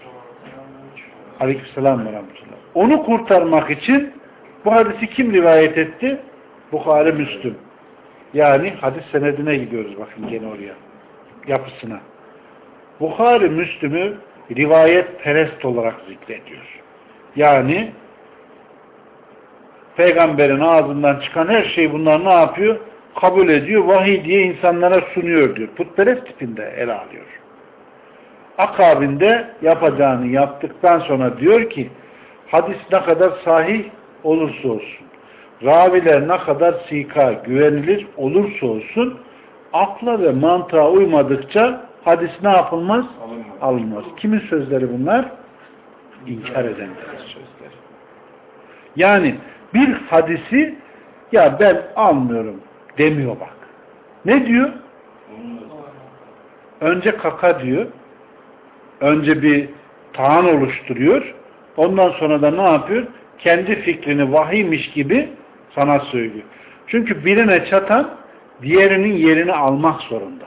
Aleykümselam ve rahmetullah. Onu kurtarmak için bu hadisi kim rivayet etti? Bukhari Müslüm. Yani hadis senedine gidiyoruz bakın gene oraya. Yapısına. Bukhari Müslüm'ü rivayet perest olarak zikrediyor. Yani peygamberin ağzından çıkan her şeyi bunlar ne yapıyor? Kabul ediyor. Vahiy diye insanlara sunuyor diyor. Putperest tipinde ele alıyor. Akabinde yapacağını yaptıktan sonra diyor ki hadis ne kadar sahih olursa olsun raviler ne kadar sika, güvenilir olursa olsun akla ve mantığa uymadıkça hadis ne yapılmaz? Alınmaz. Alınmaz. Kimin sözleri bunlar? İnkar sözleri. Yani bir hadisi ya ben almıyorum demiyor bak. Ne diyor? Önce kaka diyor. Önce bir taan oluşturuyor. Ondan sonra da ne yapıyor? Kendi fikrini vahiymiş gibi sana söylüyor. Çünkü birine çatan diğerinin yerini almak zorunda.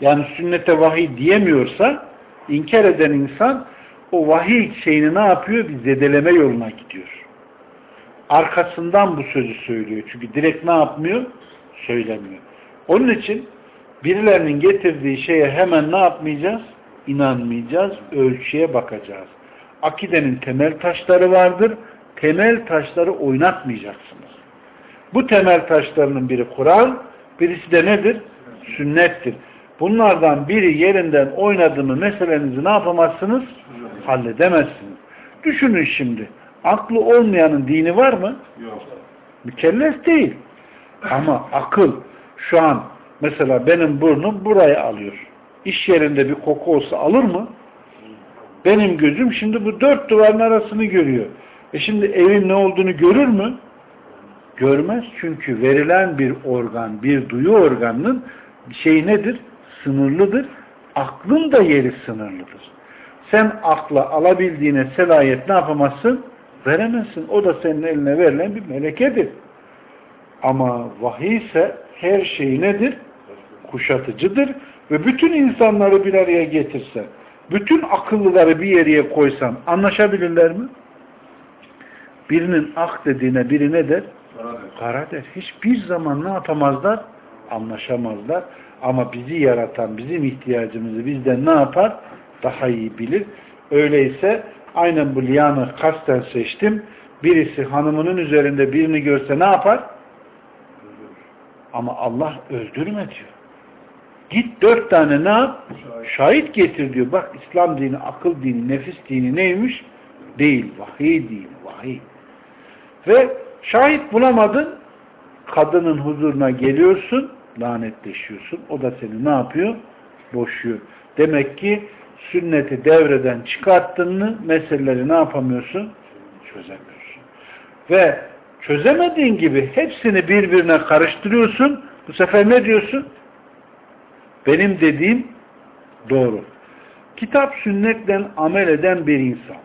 Yani sünnete vahiy diyemiyorsa inkar eden insan o vahiy şeyini ne yapıyor? Bir zedeleme yoluna gidiyor. Arkasından bu sözü söylüyor. Çünkü direkt ne yapmıyor? Söylemiyor. Onun için birilerinin getirdiği şeye hemen ne yapmayacağız? İnanmayacağız. Ölçüye bakacağız. Akidenin temel taşları vardır. Temel taşları oynatmayacaksınız. Bu temel taşlarının biri Kur'an, birisi de nedir? Sünnettir. Bunlardan biri yerinden oynadı meselenizi ne yapamazsınız? Halledemezsiniz. Düşünün şimdi. Aklı olmayanın dini var mı? Yok. Mükellef değil. Ama akıl şu an mesela benim burnum buraya alıyor. İş yerinde bir koku olsa alır mı? Benim gözüm şimdi bu dört duvarın arasını görüyor. E şimdi evin ne olduğunu görür mü? Görmez. Çünkü verilen bir organ, bir duyu organının şey nedir? Sınırlıdır. Aklın da yeri sınırlıdır. Sen akla alabildiğine selayet ne yapamazsın? Veremezsin. O da senin eline verilen bir melekedir. Ama vahiy ise her şey nedir? Kuşatıcıdır. Ve bütün insanları bir araya getirse, bütün akıllıları bir yere koysan anlaşabilirler mi? Birinin ak dediğine biri ne der? Kara der. Hiçbir zaman ne yapamazlar? Anlaşamazlar. Ama bizi yaratan, bizim ihtiyacımızı bizden ne yapar? Daha iyi bilir. Öyleyse aynen bu liyanı kasten seçtim. Birisi hanımının üzerinde birini görse ne yapar? Ama Allah öldürme diyor. Git dört tane ne yap? Şahit getir diyor. Bak İslam dini, akıl dini, nefis dini neymiş? Değil. Vahiy değil. Vahiy. Ve şahit bulamadın kadının huzuruna geliyorsun lanetleşiyorsun. O da seni ne yapıyor? Boşuyor. Demek ki sünneti devreden çıkarttın mı meseleleri ne yapamıyorsun? Çözemiyorsun. Ve çözemediğin gibi hepsini birbirine karıştırıyorsun. Bu sefer ne diyorsun? Benim dediğim doğru. Kitap sünnetle amel eden bir insan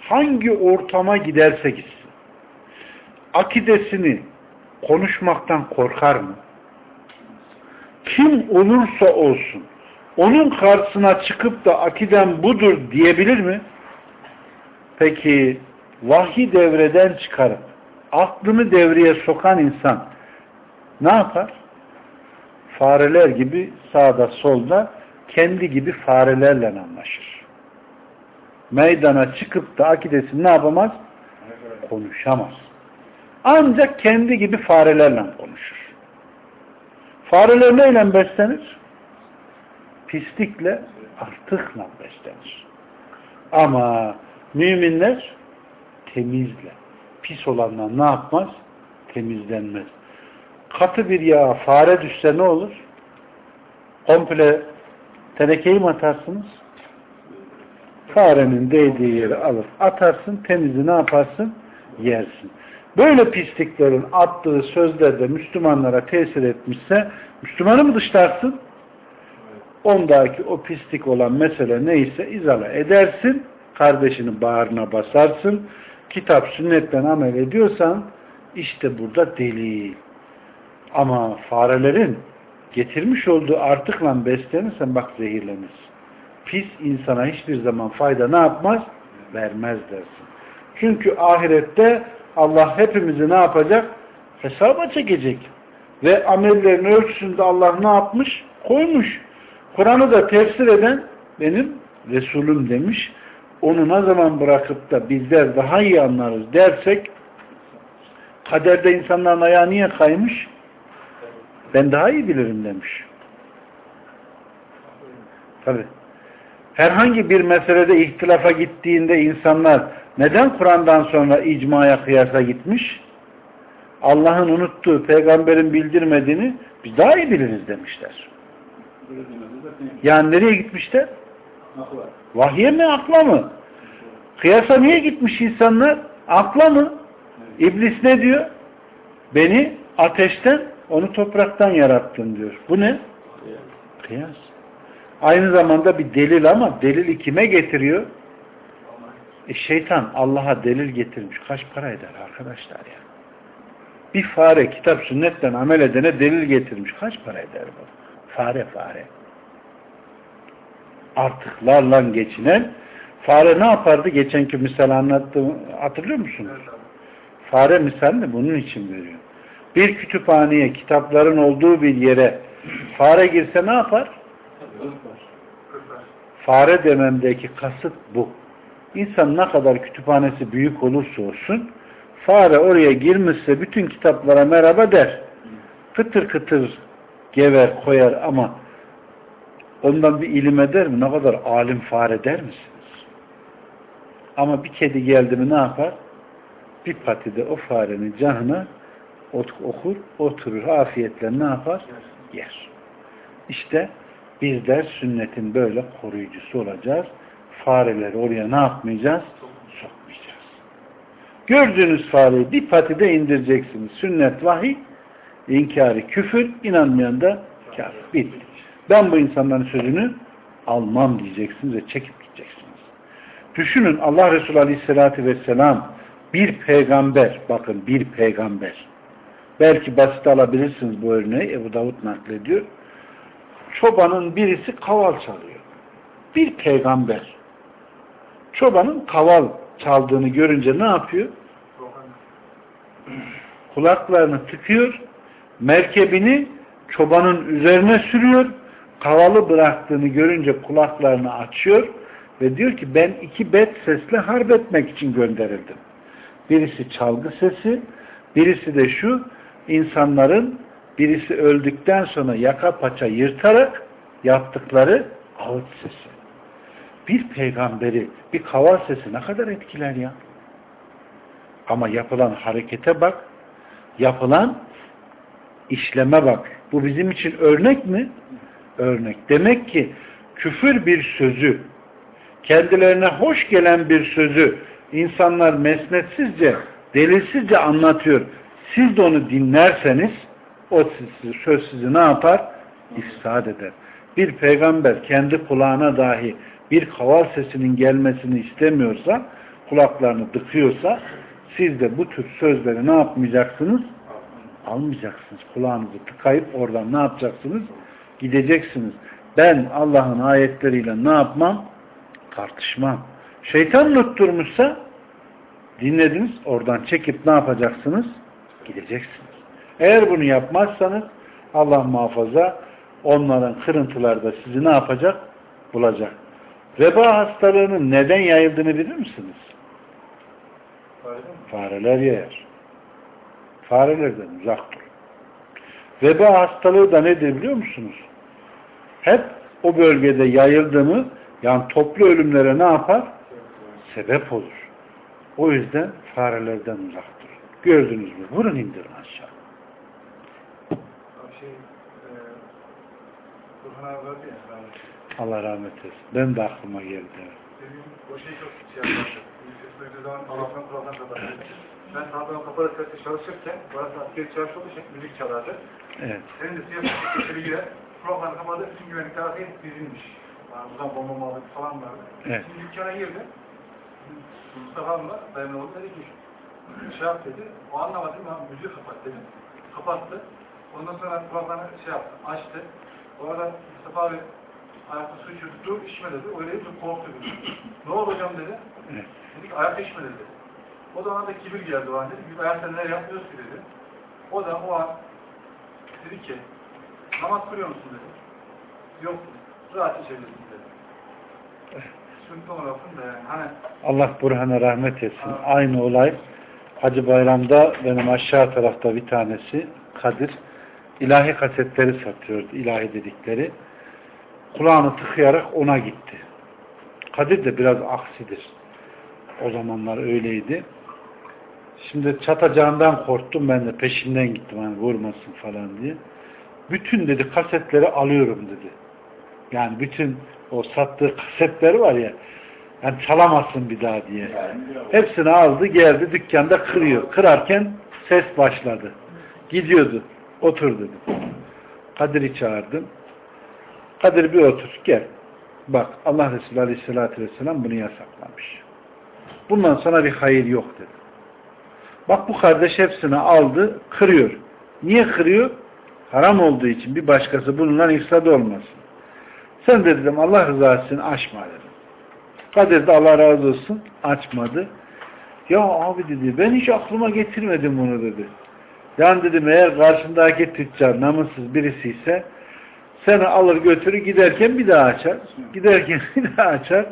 hangi ortama giderse gitsin akidesini konuşmaktan korkar mı? Kim olursa olsun onun karşısına çıkıp da akiden budur diyebilir mi? Peki vahiy devreden çıkarıp aklını devreye sokan insan ne yapar? Fareler gibi sağda solda kendi gibi farelerle anlaşır. Meydana çıkıp da akidesini ne yapamaz? Konuşamaz. Ancak kendi gibi farelerle konuşur. Fareler neyle beslenir? Pislikle, artıkla beslenir. Ama müminler temizle. Pis olanlar ne yapmaz? Temizlenmez. Katı bir yağ fare düşse ne olur? Komple tenekeyi mi atarsınız? Farenin değdiği yeri alır. Atarsın, temizi ne yaparsın? Yersin. Böyle pisliklerin attığı sözlerde Müslümanlara tesir etmişse Müslümanı mı dışlarsın? Ondaki o pislik olan mesele neyse izala edersin. Kardeşini bağrına basarsın. Kitap sünnetten amel ediyorsan işte burada delil. Ama farelerin getirmiş olduğu artıkla beslenirsen bak zehirlenir. Pis insana hiçbir zaman fayda ne yapmaz? Vermez dersin. Çünkü ahirette Allah hepimizi ne yapacak? Hesaba çekecek. Ve amellerin ölçüsünde Allah ne yapmış? Koymuş. Kur'an'ı da tefsir eden benim Resulüm demiş. Onu ne zaman bırakıp da bizler daha iyi anlarız dersek kaderde insanların ayağı niye kaymış? Ben daha iyi bilirim demiş. Tabi. Herhangi bir meselede ihtilafa gittiğinde insanlar neden Kur'an'dan sonra icmaya kıyasa gitmiş? Allah'ın unuttuğu, peygamberin bildirmediğini biz daha iyi biliriz demişler. Yani nereye gitmişler? Vahye mi, akla mı? Kıyasa niye gitmiş insanlar? Akla mı? İblis ne diyor? Beni ateşten, onu topraktan yarattın diyor. Bu ne? Kıyas. Aynı zamanda bir delil ama delili kime getiriyor? E şeytan Allah'a delil getirmiş. Kaç para eder arkadaşlar ya? Bir fare kitap sünnetten amel edene delil getirmiş. Kaç para eder bu? Fare fare. Artıklarla geçinen fare ne yapardı? Geçenki misal anlattığımı hatırlıyor musunuz? Fare misalini bunun için veriyor. Bir kütüphaneye kitapların olduğu bir yere fare girse ne yapar? Fare dememdeki kasıt bu. İnsan ne kadar kütüphanesi büyük olursa olsun fare oraya girmişse bütün kitaplara merhaba der. Kıtır kıtır gever koyar ama ondan bir ilim eder mi? Ne kadar alim fare der misiniz? Ama bir kedi geldi mi ne yapar? Bir patide o farenin canına okur, oturur, afiyetle ne yapar? Yer. İşte bizler sünnetin böyle koruyucusu olacağız. Fareleri oraya ne yapmayacağız? Sokmayacağız. Gördüğünüz fareyi bir patide indireceksiniz. Sünnet vahiy, inkarı küfür, inanmayan da kafir. Bitti. Ben bu insanların sözünü almam diyeceksiniz ve çekip gideceksiniz. Düşünün Allah Resulü Aleyhisselatü Vesselam bir peygamber, bakın bir peygamber. Belki basit alabilirsiniz bu örneği. Ebu Davud naklediyor. Çobanın birisi kaval çalıyor. Bir peygamber. Çobanın kaval çaldığını görünce ne yapıyor? Kulaklarını tıkıyor, merkebini çobanın üzerine sürüyor, kavalı bıraktığını görünce kulaklarını açıyor ve diyor ki ben iki bet sesle harp etmek için gönderildim. Birisi çalgı sesi, birisi de şu, insanların birisi öldükten sonra yaka paça yırtarak yaptıkları ağıt sesi. Bir peygamberi, bir kaval sesi ne kadar etkiler ya? Ama yapılan harekete bak, yapılan işleme bak. Bu bizim için örnek mi? Örnek. Demek ki küfür bir sözü, kendilerine hoş gelen bir sözü insanlar mesnetsizce, delilsizce anlatıyor. Siz de onu dinlerseniz o sizi, söz sizi ne yapar? İfsad eder. Bir peygamber kendi kulağına dahi bir kaval sesinin gelmesini istemiyorsa, kulaklarını tıkıyorsa siz de bu tür sözleri ne yapmayacaksınız? Almayacaksınız. Kulağınızı tıkayıp oradan ne yapacaksınız? Gideceksiniz. Ben Allah'ın ayetleriyle ne yapmam? Tartışmam. Şeytan unutturmuşsa dinlediniz, oradan çekip ne yapacaksınız? Gideceksiniz. Eğer bunu yapmazsanız Allah muhafaza onların kırıntıları da sizi ne yapacak? Bulacak. Veba hastalığının neden yayıldığını bilir misiniz? Fareler yer. Farelerden uzak dur. Veba hastalığı da nedir biliyor musunuz? Hep o bölgede yayıldı mı yani toplu ölümlere ne yapar? Sebep olur. O yüzden farelerden uzak dur. Gördünüz mü? Vurun indirin aşağı. Şey, e, Allah rahmet eylesin. Ben de aklıma geldi. Benim o şey çok şey yapmıştı. Yüksek söylediği zaman kapattı. Ben sağdan kapalı sesle çalışırken, burası askeri çarşı olduğu için müzik çalardı. Evet. Senin de siyah içeri girer. Kulaklarını kapadı, bütün güvenlik tarafı dizilmiş. Yani buradan bomba muhabbeti falan vardı. Evet. Şimdi dükkana girdi. Mustafa Hanım'la dayanamadı dedi ki, şey yap dedi. O anlamadı ben müziği kapat dedi. Kapattı. Ondan sonra kulaklarını şey yaptı, açtı. O arada Mustafa abi ayakta su içiyordu, dur içme dedi. Öyle deyince korktu dedi. ne oldu hocam dedi. Evet. Dedi ki ayakta içme dedi. O da ona da kibir geldi o an dedi. Biz ayakta neler yapmıyoruz ki dedi. O da o an dedi ki namaz kılıyor musun dedi. Yok rahat içebilirsin dedi. Hani Allah Burhan'a rahmet etsin. Aynı olay Hacı Bayram'da benim aşağı tarafta bir tanesi Kadir ilahi kasetleri satıyordu. ilahi dedikleri. Kulağını tıkayarak ona gitti. Kadir de biraz aksidir. O zamanlar öyleydi. Şimdi çatacağından korktum ben de peşinden gittim hani vurmasın falan diye. Bütün dedi kasetleri alıyorum dedi. Yani bütün o sattığı kasetleri var ya Yani çalamazsın bir daha diye. Hepsini aldı geldi dükkanda kırıyor. Kırarken ses başladı. Gidiyordu. Otur dedim. Kadir'i çağırdım. Kadir bir otur gel. Bak Allah Resulü Aleyhisselatü Vesselam bunu yasaklamış. Bundan sonra bir hayır yok dedi. Bak bu kardeş hepsini aldı, kırıyor. Niye kırıyor? Haram olduğu için bir başkası bununla ifsad olmasın. Sen de dedim Allah rızası için açma dedim. Kadir de Allah razı olsun açmadı. Ya abi dedi ben hiç aklıma getirmedim bunu dedi. Yani dedim eğer karşındaki tüccar namussuz birisi ise seni alır götürür giderken bir daha açar. Giderken bir daha açar.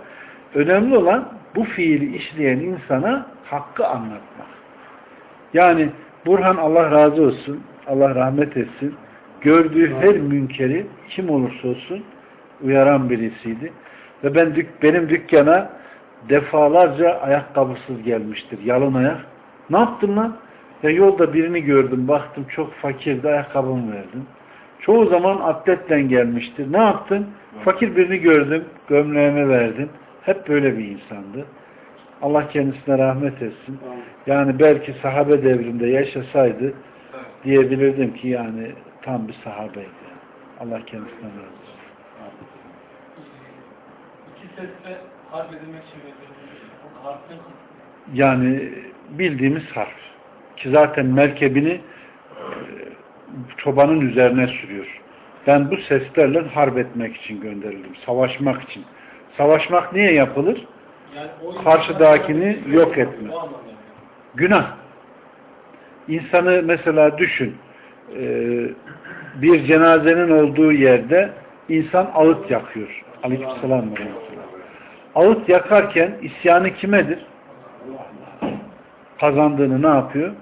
Önemli olan bu fiili işleyen insana hakkı anlatmak. Yani Burhan Allah razı olsun. Allah rahmet etsin. Gördüğü her münkeri kim olursa olsun uyaran birisiydi. Ve ben dük benim dükkana defalarca ayakkabısız gelmiştir. Yalın ayak. Ne yaptın lan? Ya yolda birini gördüm. Baktım çok fakirdi. Ayakkabımı verdim. Çoğu zaman atletle gelmiştir. Ne yaptın? Fakir birini gördüm. Gömleğimi verdim. Hep böyle bir insandı. Allah kendisine rahmet etsin. Yani belki sahabe devrinde yaşasaydı diyebilirdim ki yani tam bir sahabeydi. Allah kendisine razı olsun. İki sesle harp edilmek için? Yani bildiğimiz harf. Ki zaten merkebini e, çobanın üzerine sürüyor. Ben bu seslerle harp etmek için gönderildim. Savaşmak için. Savaşmak niye yapılır? Karşıdakini yok etme. Günah. İnsanı mesela düşün. e, Bir cenazenin olduğu yerde insan ağıt yakıyor. Aleykümselam. Ağıt yakarken isyanı kimedir? Kazandığını ne yapıyor?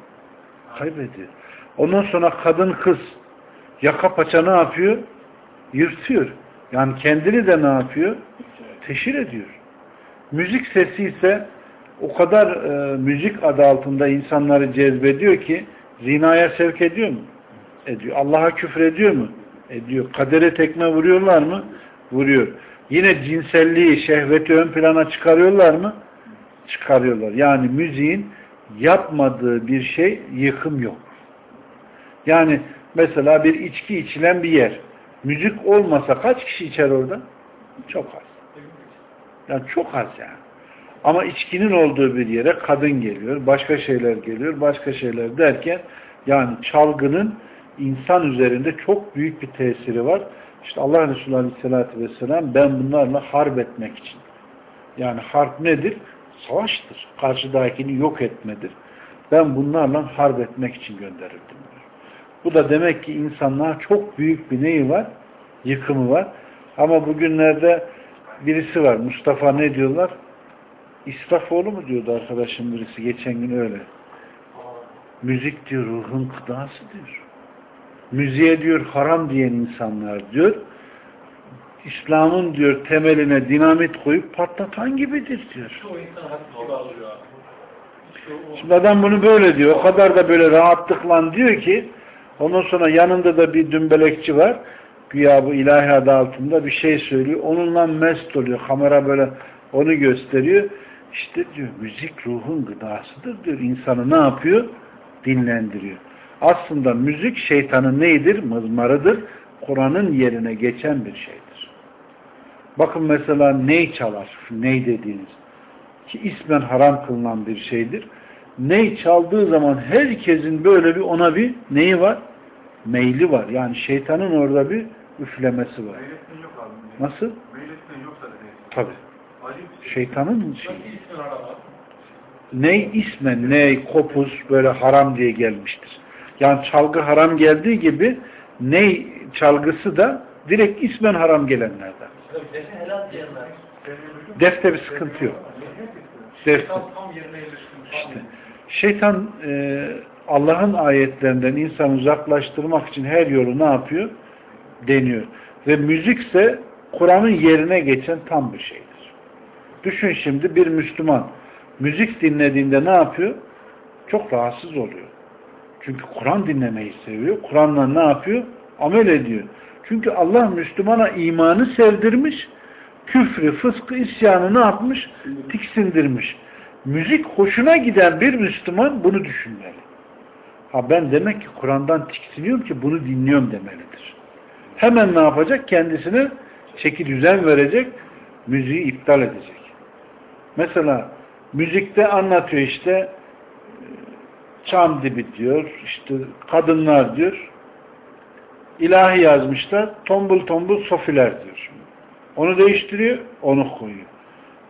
Kaybediyor. Ondan sonra kadın kız yaka paça ne yapıyor? Yırtıyor. Yani kendini de ne yapıyor? Teşhir ediyor. Müzik sesi ise o kadar e, müzik adı altında insanları cezbediyor ki zinaya sevk ediyor mu? Ediyor. Allah'a küfür ediyor mu? Ediyor. Kadere tekme vuruyorlar mı? Vuruyor. Yine cinselliği, şehveti ön plana çıkarıyorlar mı? Çıkarıyorlar. Yani müziğin yapmadığı bir şey yıkım yok. Yani mesela bir içki içilen bir yer. Müzik olmasa kaç kişi içer orada? Çok az. Yani çok az yani. Ama içkinin olduğu bir yere kadın geliyor, başka şeyler geliyor, başka şeyler derken yani çalgının insan üzerinde çok büyük bir tesiri var. İşte Allah Resulü Aleyhisselatü Vesselam ben bunlarla harp etmek için. Yani harp nedir? Savaştır. Karşıdakini yok etmedir. Ben bunlarla harp etmek için gönderildim. Bu da demek ki insanlığa çok büyük bir neyi var? Yıkımı var. Ama bugünlerde birisi var. Mustafa ne diyorlar? İsrafoğlu mu diyordu arkadaşım birisi geçen gün öyle. Müzik diyor ruhun gıdası diyor. Müziğe diyor haram diyen insanlar diyor. İslam'ın diyor temeline dinamit koyup patlatan gibidir diyor. Şimdi adam bunu böyle diyor. O kadar da böyle rahatlıkla diyor ki ondan sonra yanında da bir dümbelekçi var. Güya bu ilahi adı altında bir şey söylüyor. Onunla mest oluyor. Kamera böyle onu gösteriyor. İşte diyor müzik ruhun gıdasıdır diyor. İnsanı ne yapıyor? Dinlendiriyor. Aslında müzik şeytanın neydir? Mızmarıdır. Kur'an'ın yerine geçen bir şeydir. Bakın mesela ney çalar? Ney dediğiniz. Ki ismen haram kılınan bir şeydir. Ney çaldığı zaman herkesin böyle bir ona bir neyi var? Meyli var. Yani şeytanın orada bir üflemesi var. Meyletin yok abi. Nasıl? Tabi. Şey. Şeytanın araba? Ney ismen, ney, kopuz böyle haram diye gelmiştir. Yani çalgı haram geldiği gibi ney çalgısı da direkt ismen haram gelenlerden. Defe helal diyenler. Defte bir sıkıntı yok. Defte. İşte şeytan e, Allah'ın ayetlerinden insanı uzaklaştırmak için her yolu ne yapıyor? Deniyor. Ve müzikse Kur'an'ın yerine geçen tam bir şeydir. Düşün şimdi bir Müslüman müzik dinlediğinde ne yapıyor? Çok rahatsız oluyor. Çünkü Kur'an dinlemeyi seviyor. Kur'an'la ne yapıyor? Amel ediyor. Çünkü Allah Müslümana imanı sevdirmiş. küfrü, fıskı, isyanı ne yapmış? Tiksindirmiş. Müzik hoşuna giden bir Müslüman bunu düşünmeli. Ha ben demek ki Kur'an'dan tiksiniyorum ki bunu dinliyorum demelidir. Hemen ne yapacak? Kendisine çeki düzen verecek, müziği iptal edecek. Mesela müzikte anlatıyor işte çam dibi diyor, işte kadınlar diyor, ilahi yazmışlar, tombul tombul sofiler diyor. Onu değiştiriyor, onu koyuyor.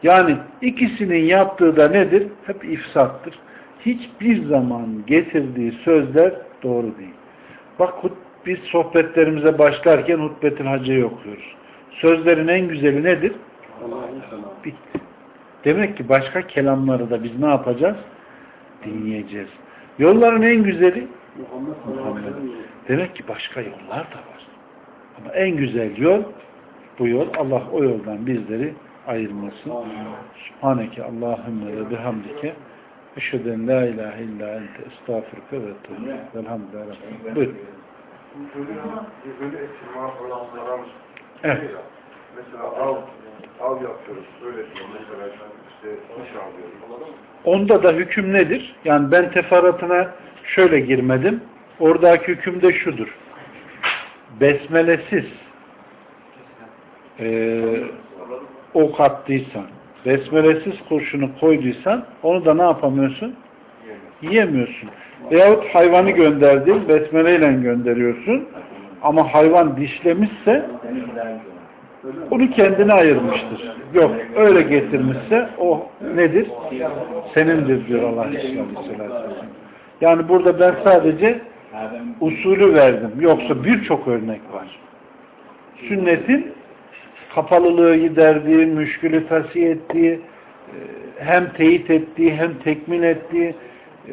Yani ikisinin yaptığı da nedir? Hep ifsattır. Hiçbir zaman getirdiği sözler doğru değil. Bak biz sohbetlerimize başlarken hutbetin hacıyı okuyoruz. Sözlerin en güzeli nedir? Bitti. Demek ki başka kelamları da biz ne yapacağız? Dinleyeceğiz. Yolların en güzeli Muhammed. Demek ki başka yollar da var. Ama en güzel yol bu yol. Allah o yoldan bizleri ayırmasın. Subhaneke Allahümme ve bihamdike eşheden la ilahe illa ente estağfurke ve etûbü. Velhamdülillah. Buyurun. Evet. Mesela av, av yapıyoruz. Öyle diyor. Mesela işte kuş avlıyoruz. Onda da hüküm nedir? Yani ben teferruatına şöyle girmedim. Oradaki hüküm de şudur. Besmelesiz eee ok attıysan, besmelesiz kurşunu koyduysan onu da ne yapamıyorsun? Yiyemiyorsun. Veyahut hayvanı gönderdin, besmeleyle gönderiyorsun. Ama hayvan dişlemişse onu kendine ayırmıştır. Yok, öyle getirmişse o nedir? Senindir diyor Allah Resulü. Yani burada ben sadece usulü verdim. Yoksa birçok örnek var. Sünnetin kapalılığı giderdiği, müşkülü tavsiye ettiği, e, hem teyit ettiği, hem tekmin ettiği, e,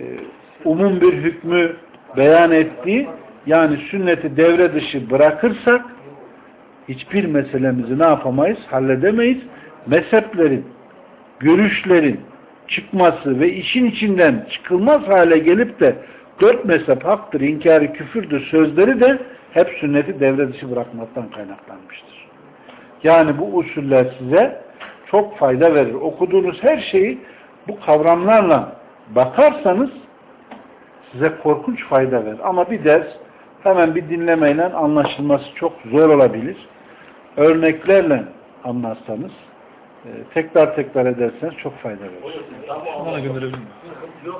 umum bir hükmü beyan ettiği, yani sünneti devre dışı bırakırsak, hiçbir meselemizi ne yapamayız? Halledemeyiz. Mezheplerin, görüşlerin çıkması ve işin içinden çıkılmaz hale gelip de dört mezhep haktır, inkarı küfürdür sözleri de hep sünneti devre dışı bırakmaktan kaynaklanmıştır. Yani bu usuller size çok fayda verir. Okuduğunuz her şeyi bu kavramlarla bakarsanız size korkunç fayda verir. Ama bir ders hemen bir dinlemeyle anlaşılması çok zor olabilir. Örneklerle anlarsanız, e, tekrar tekrar ederseniz çok fayda verir. Bana gönderebilir miyim?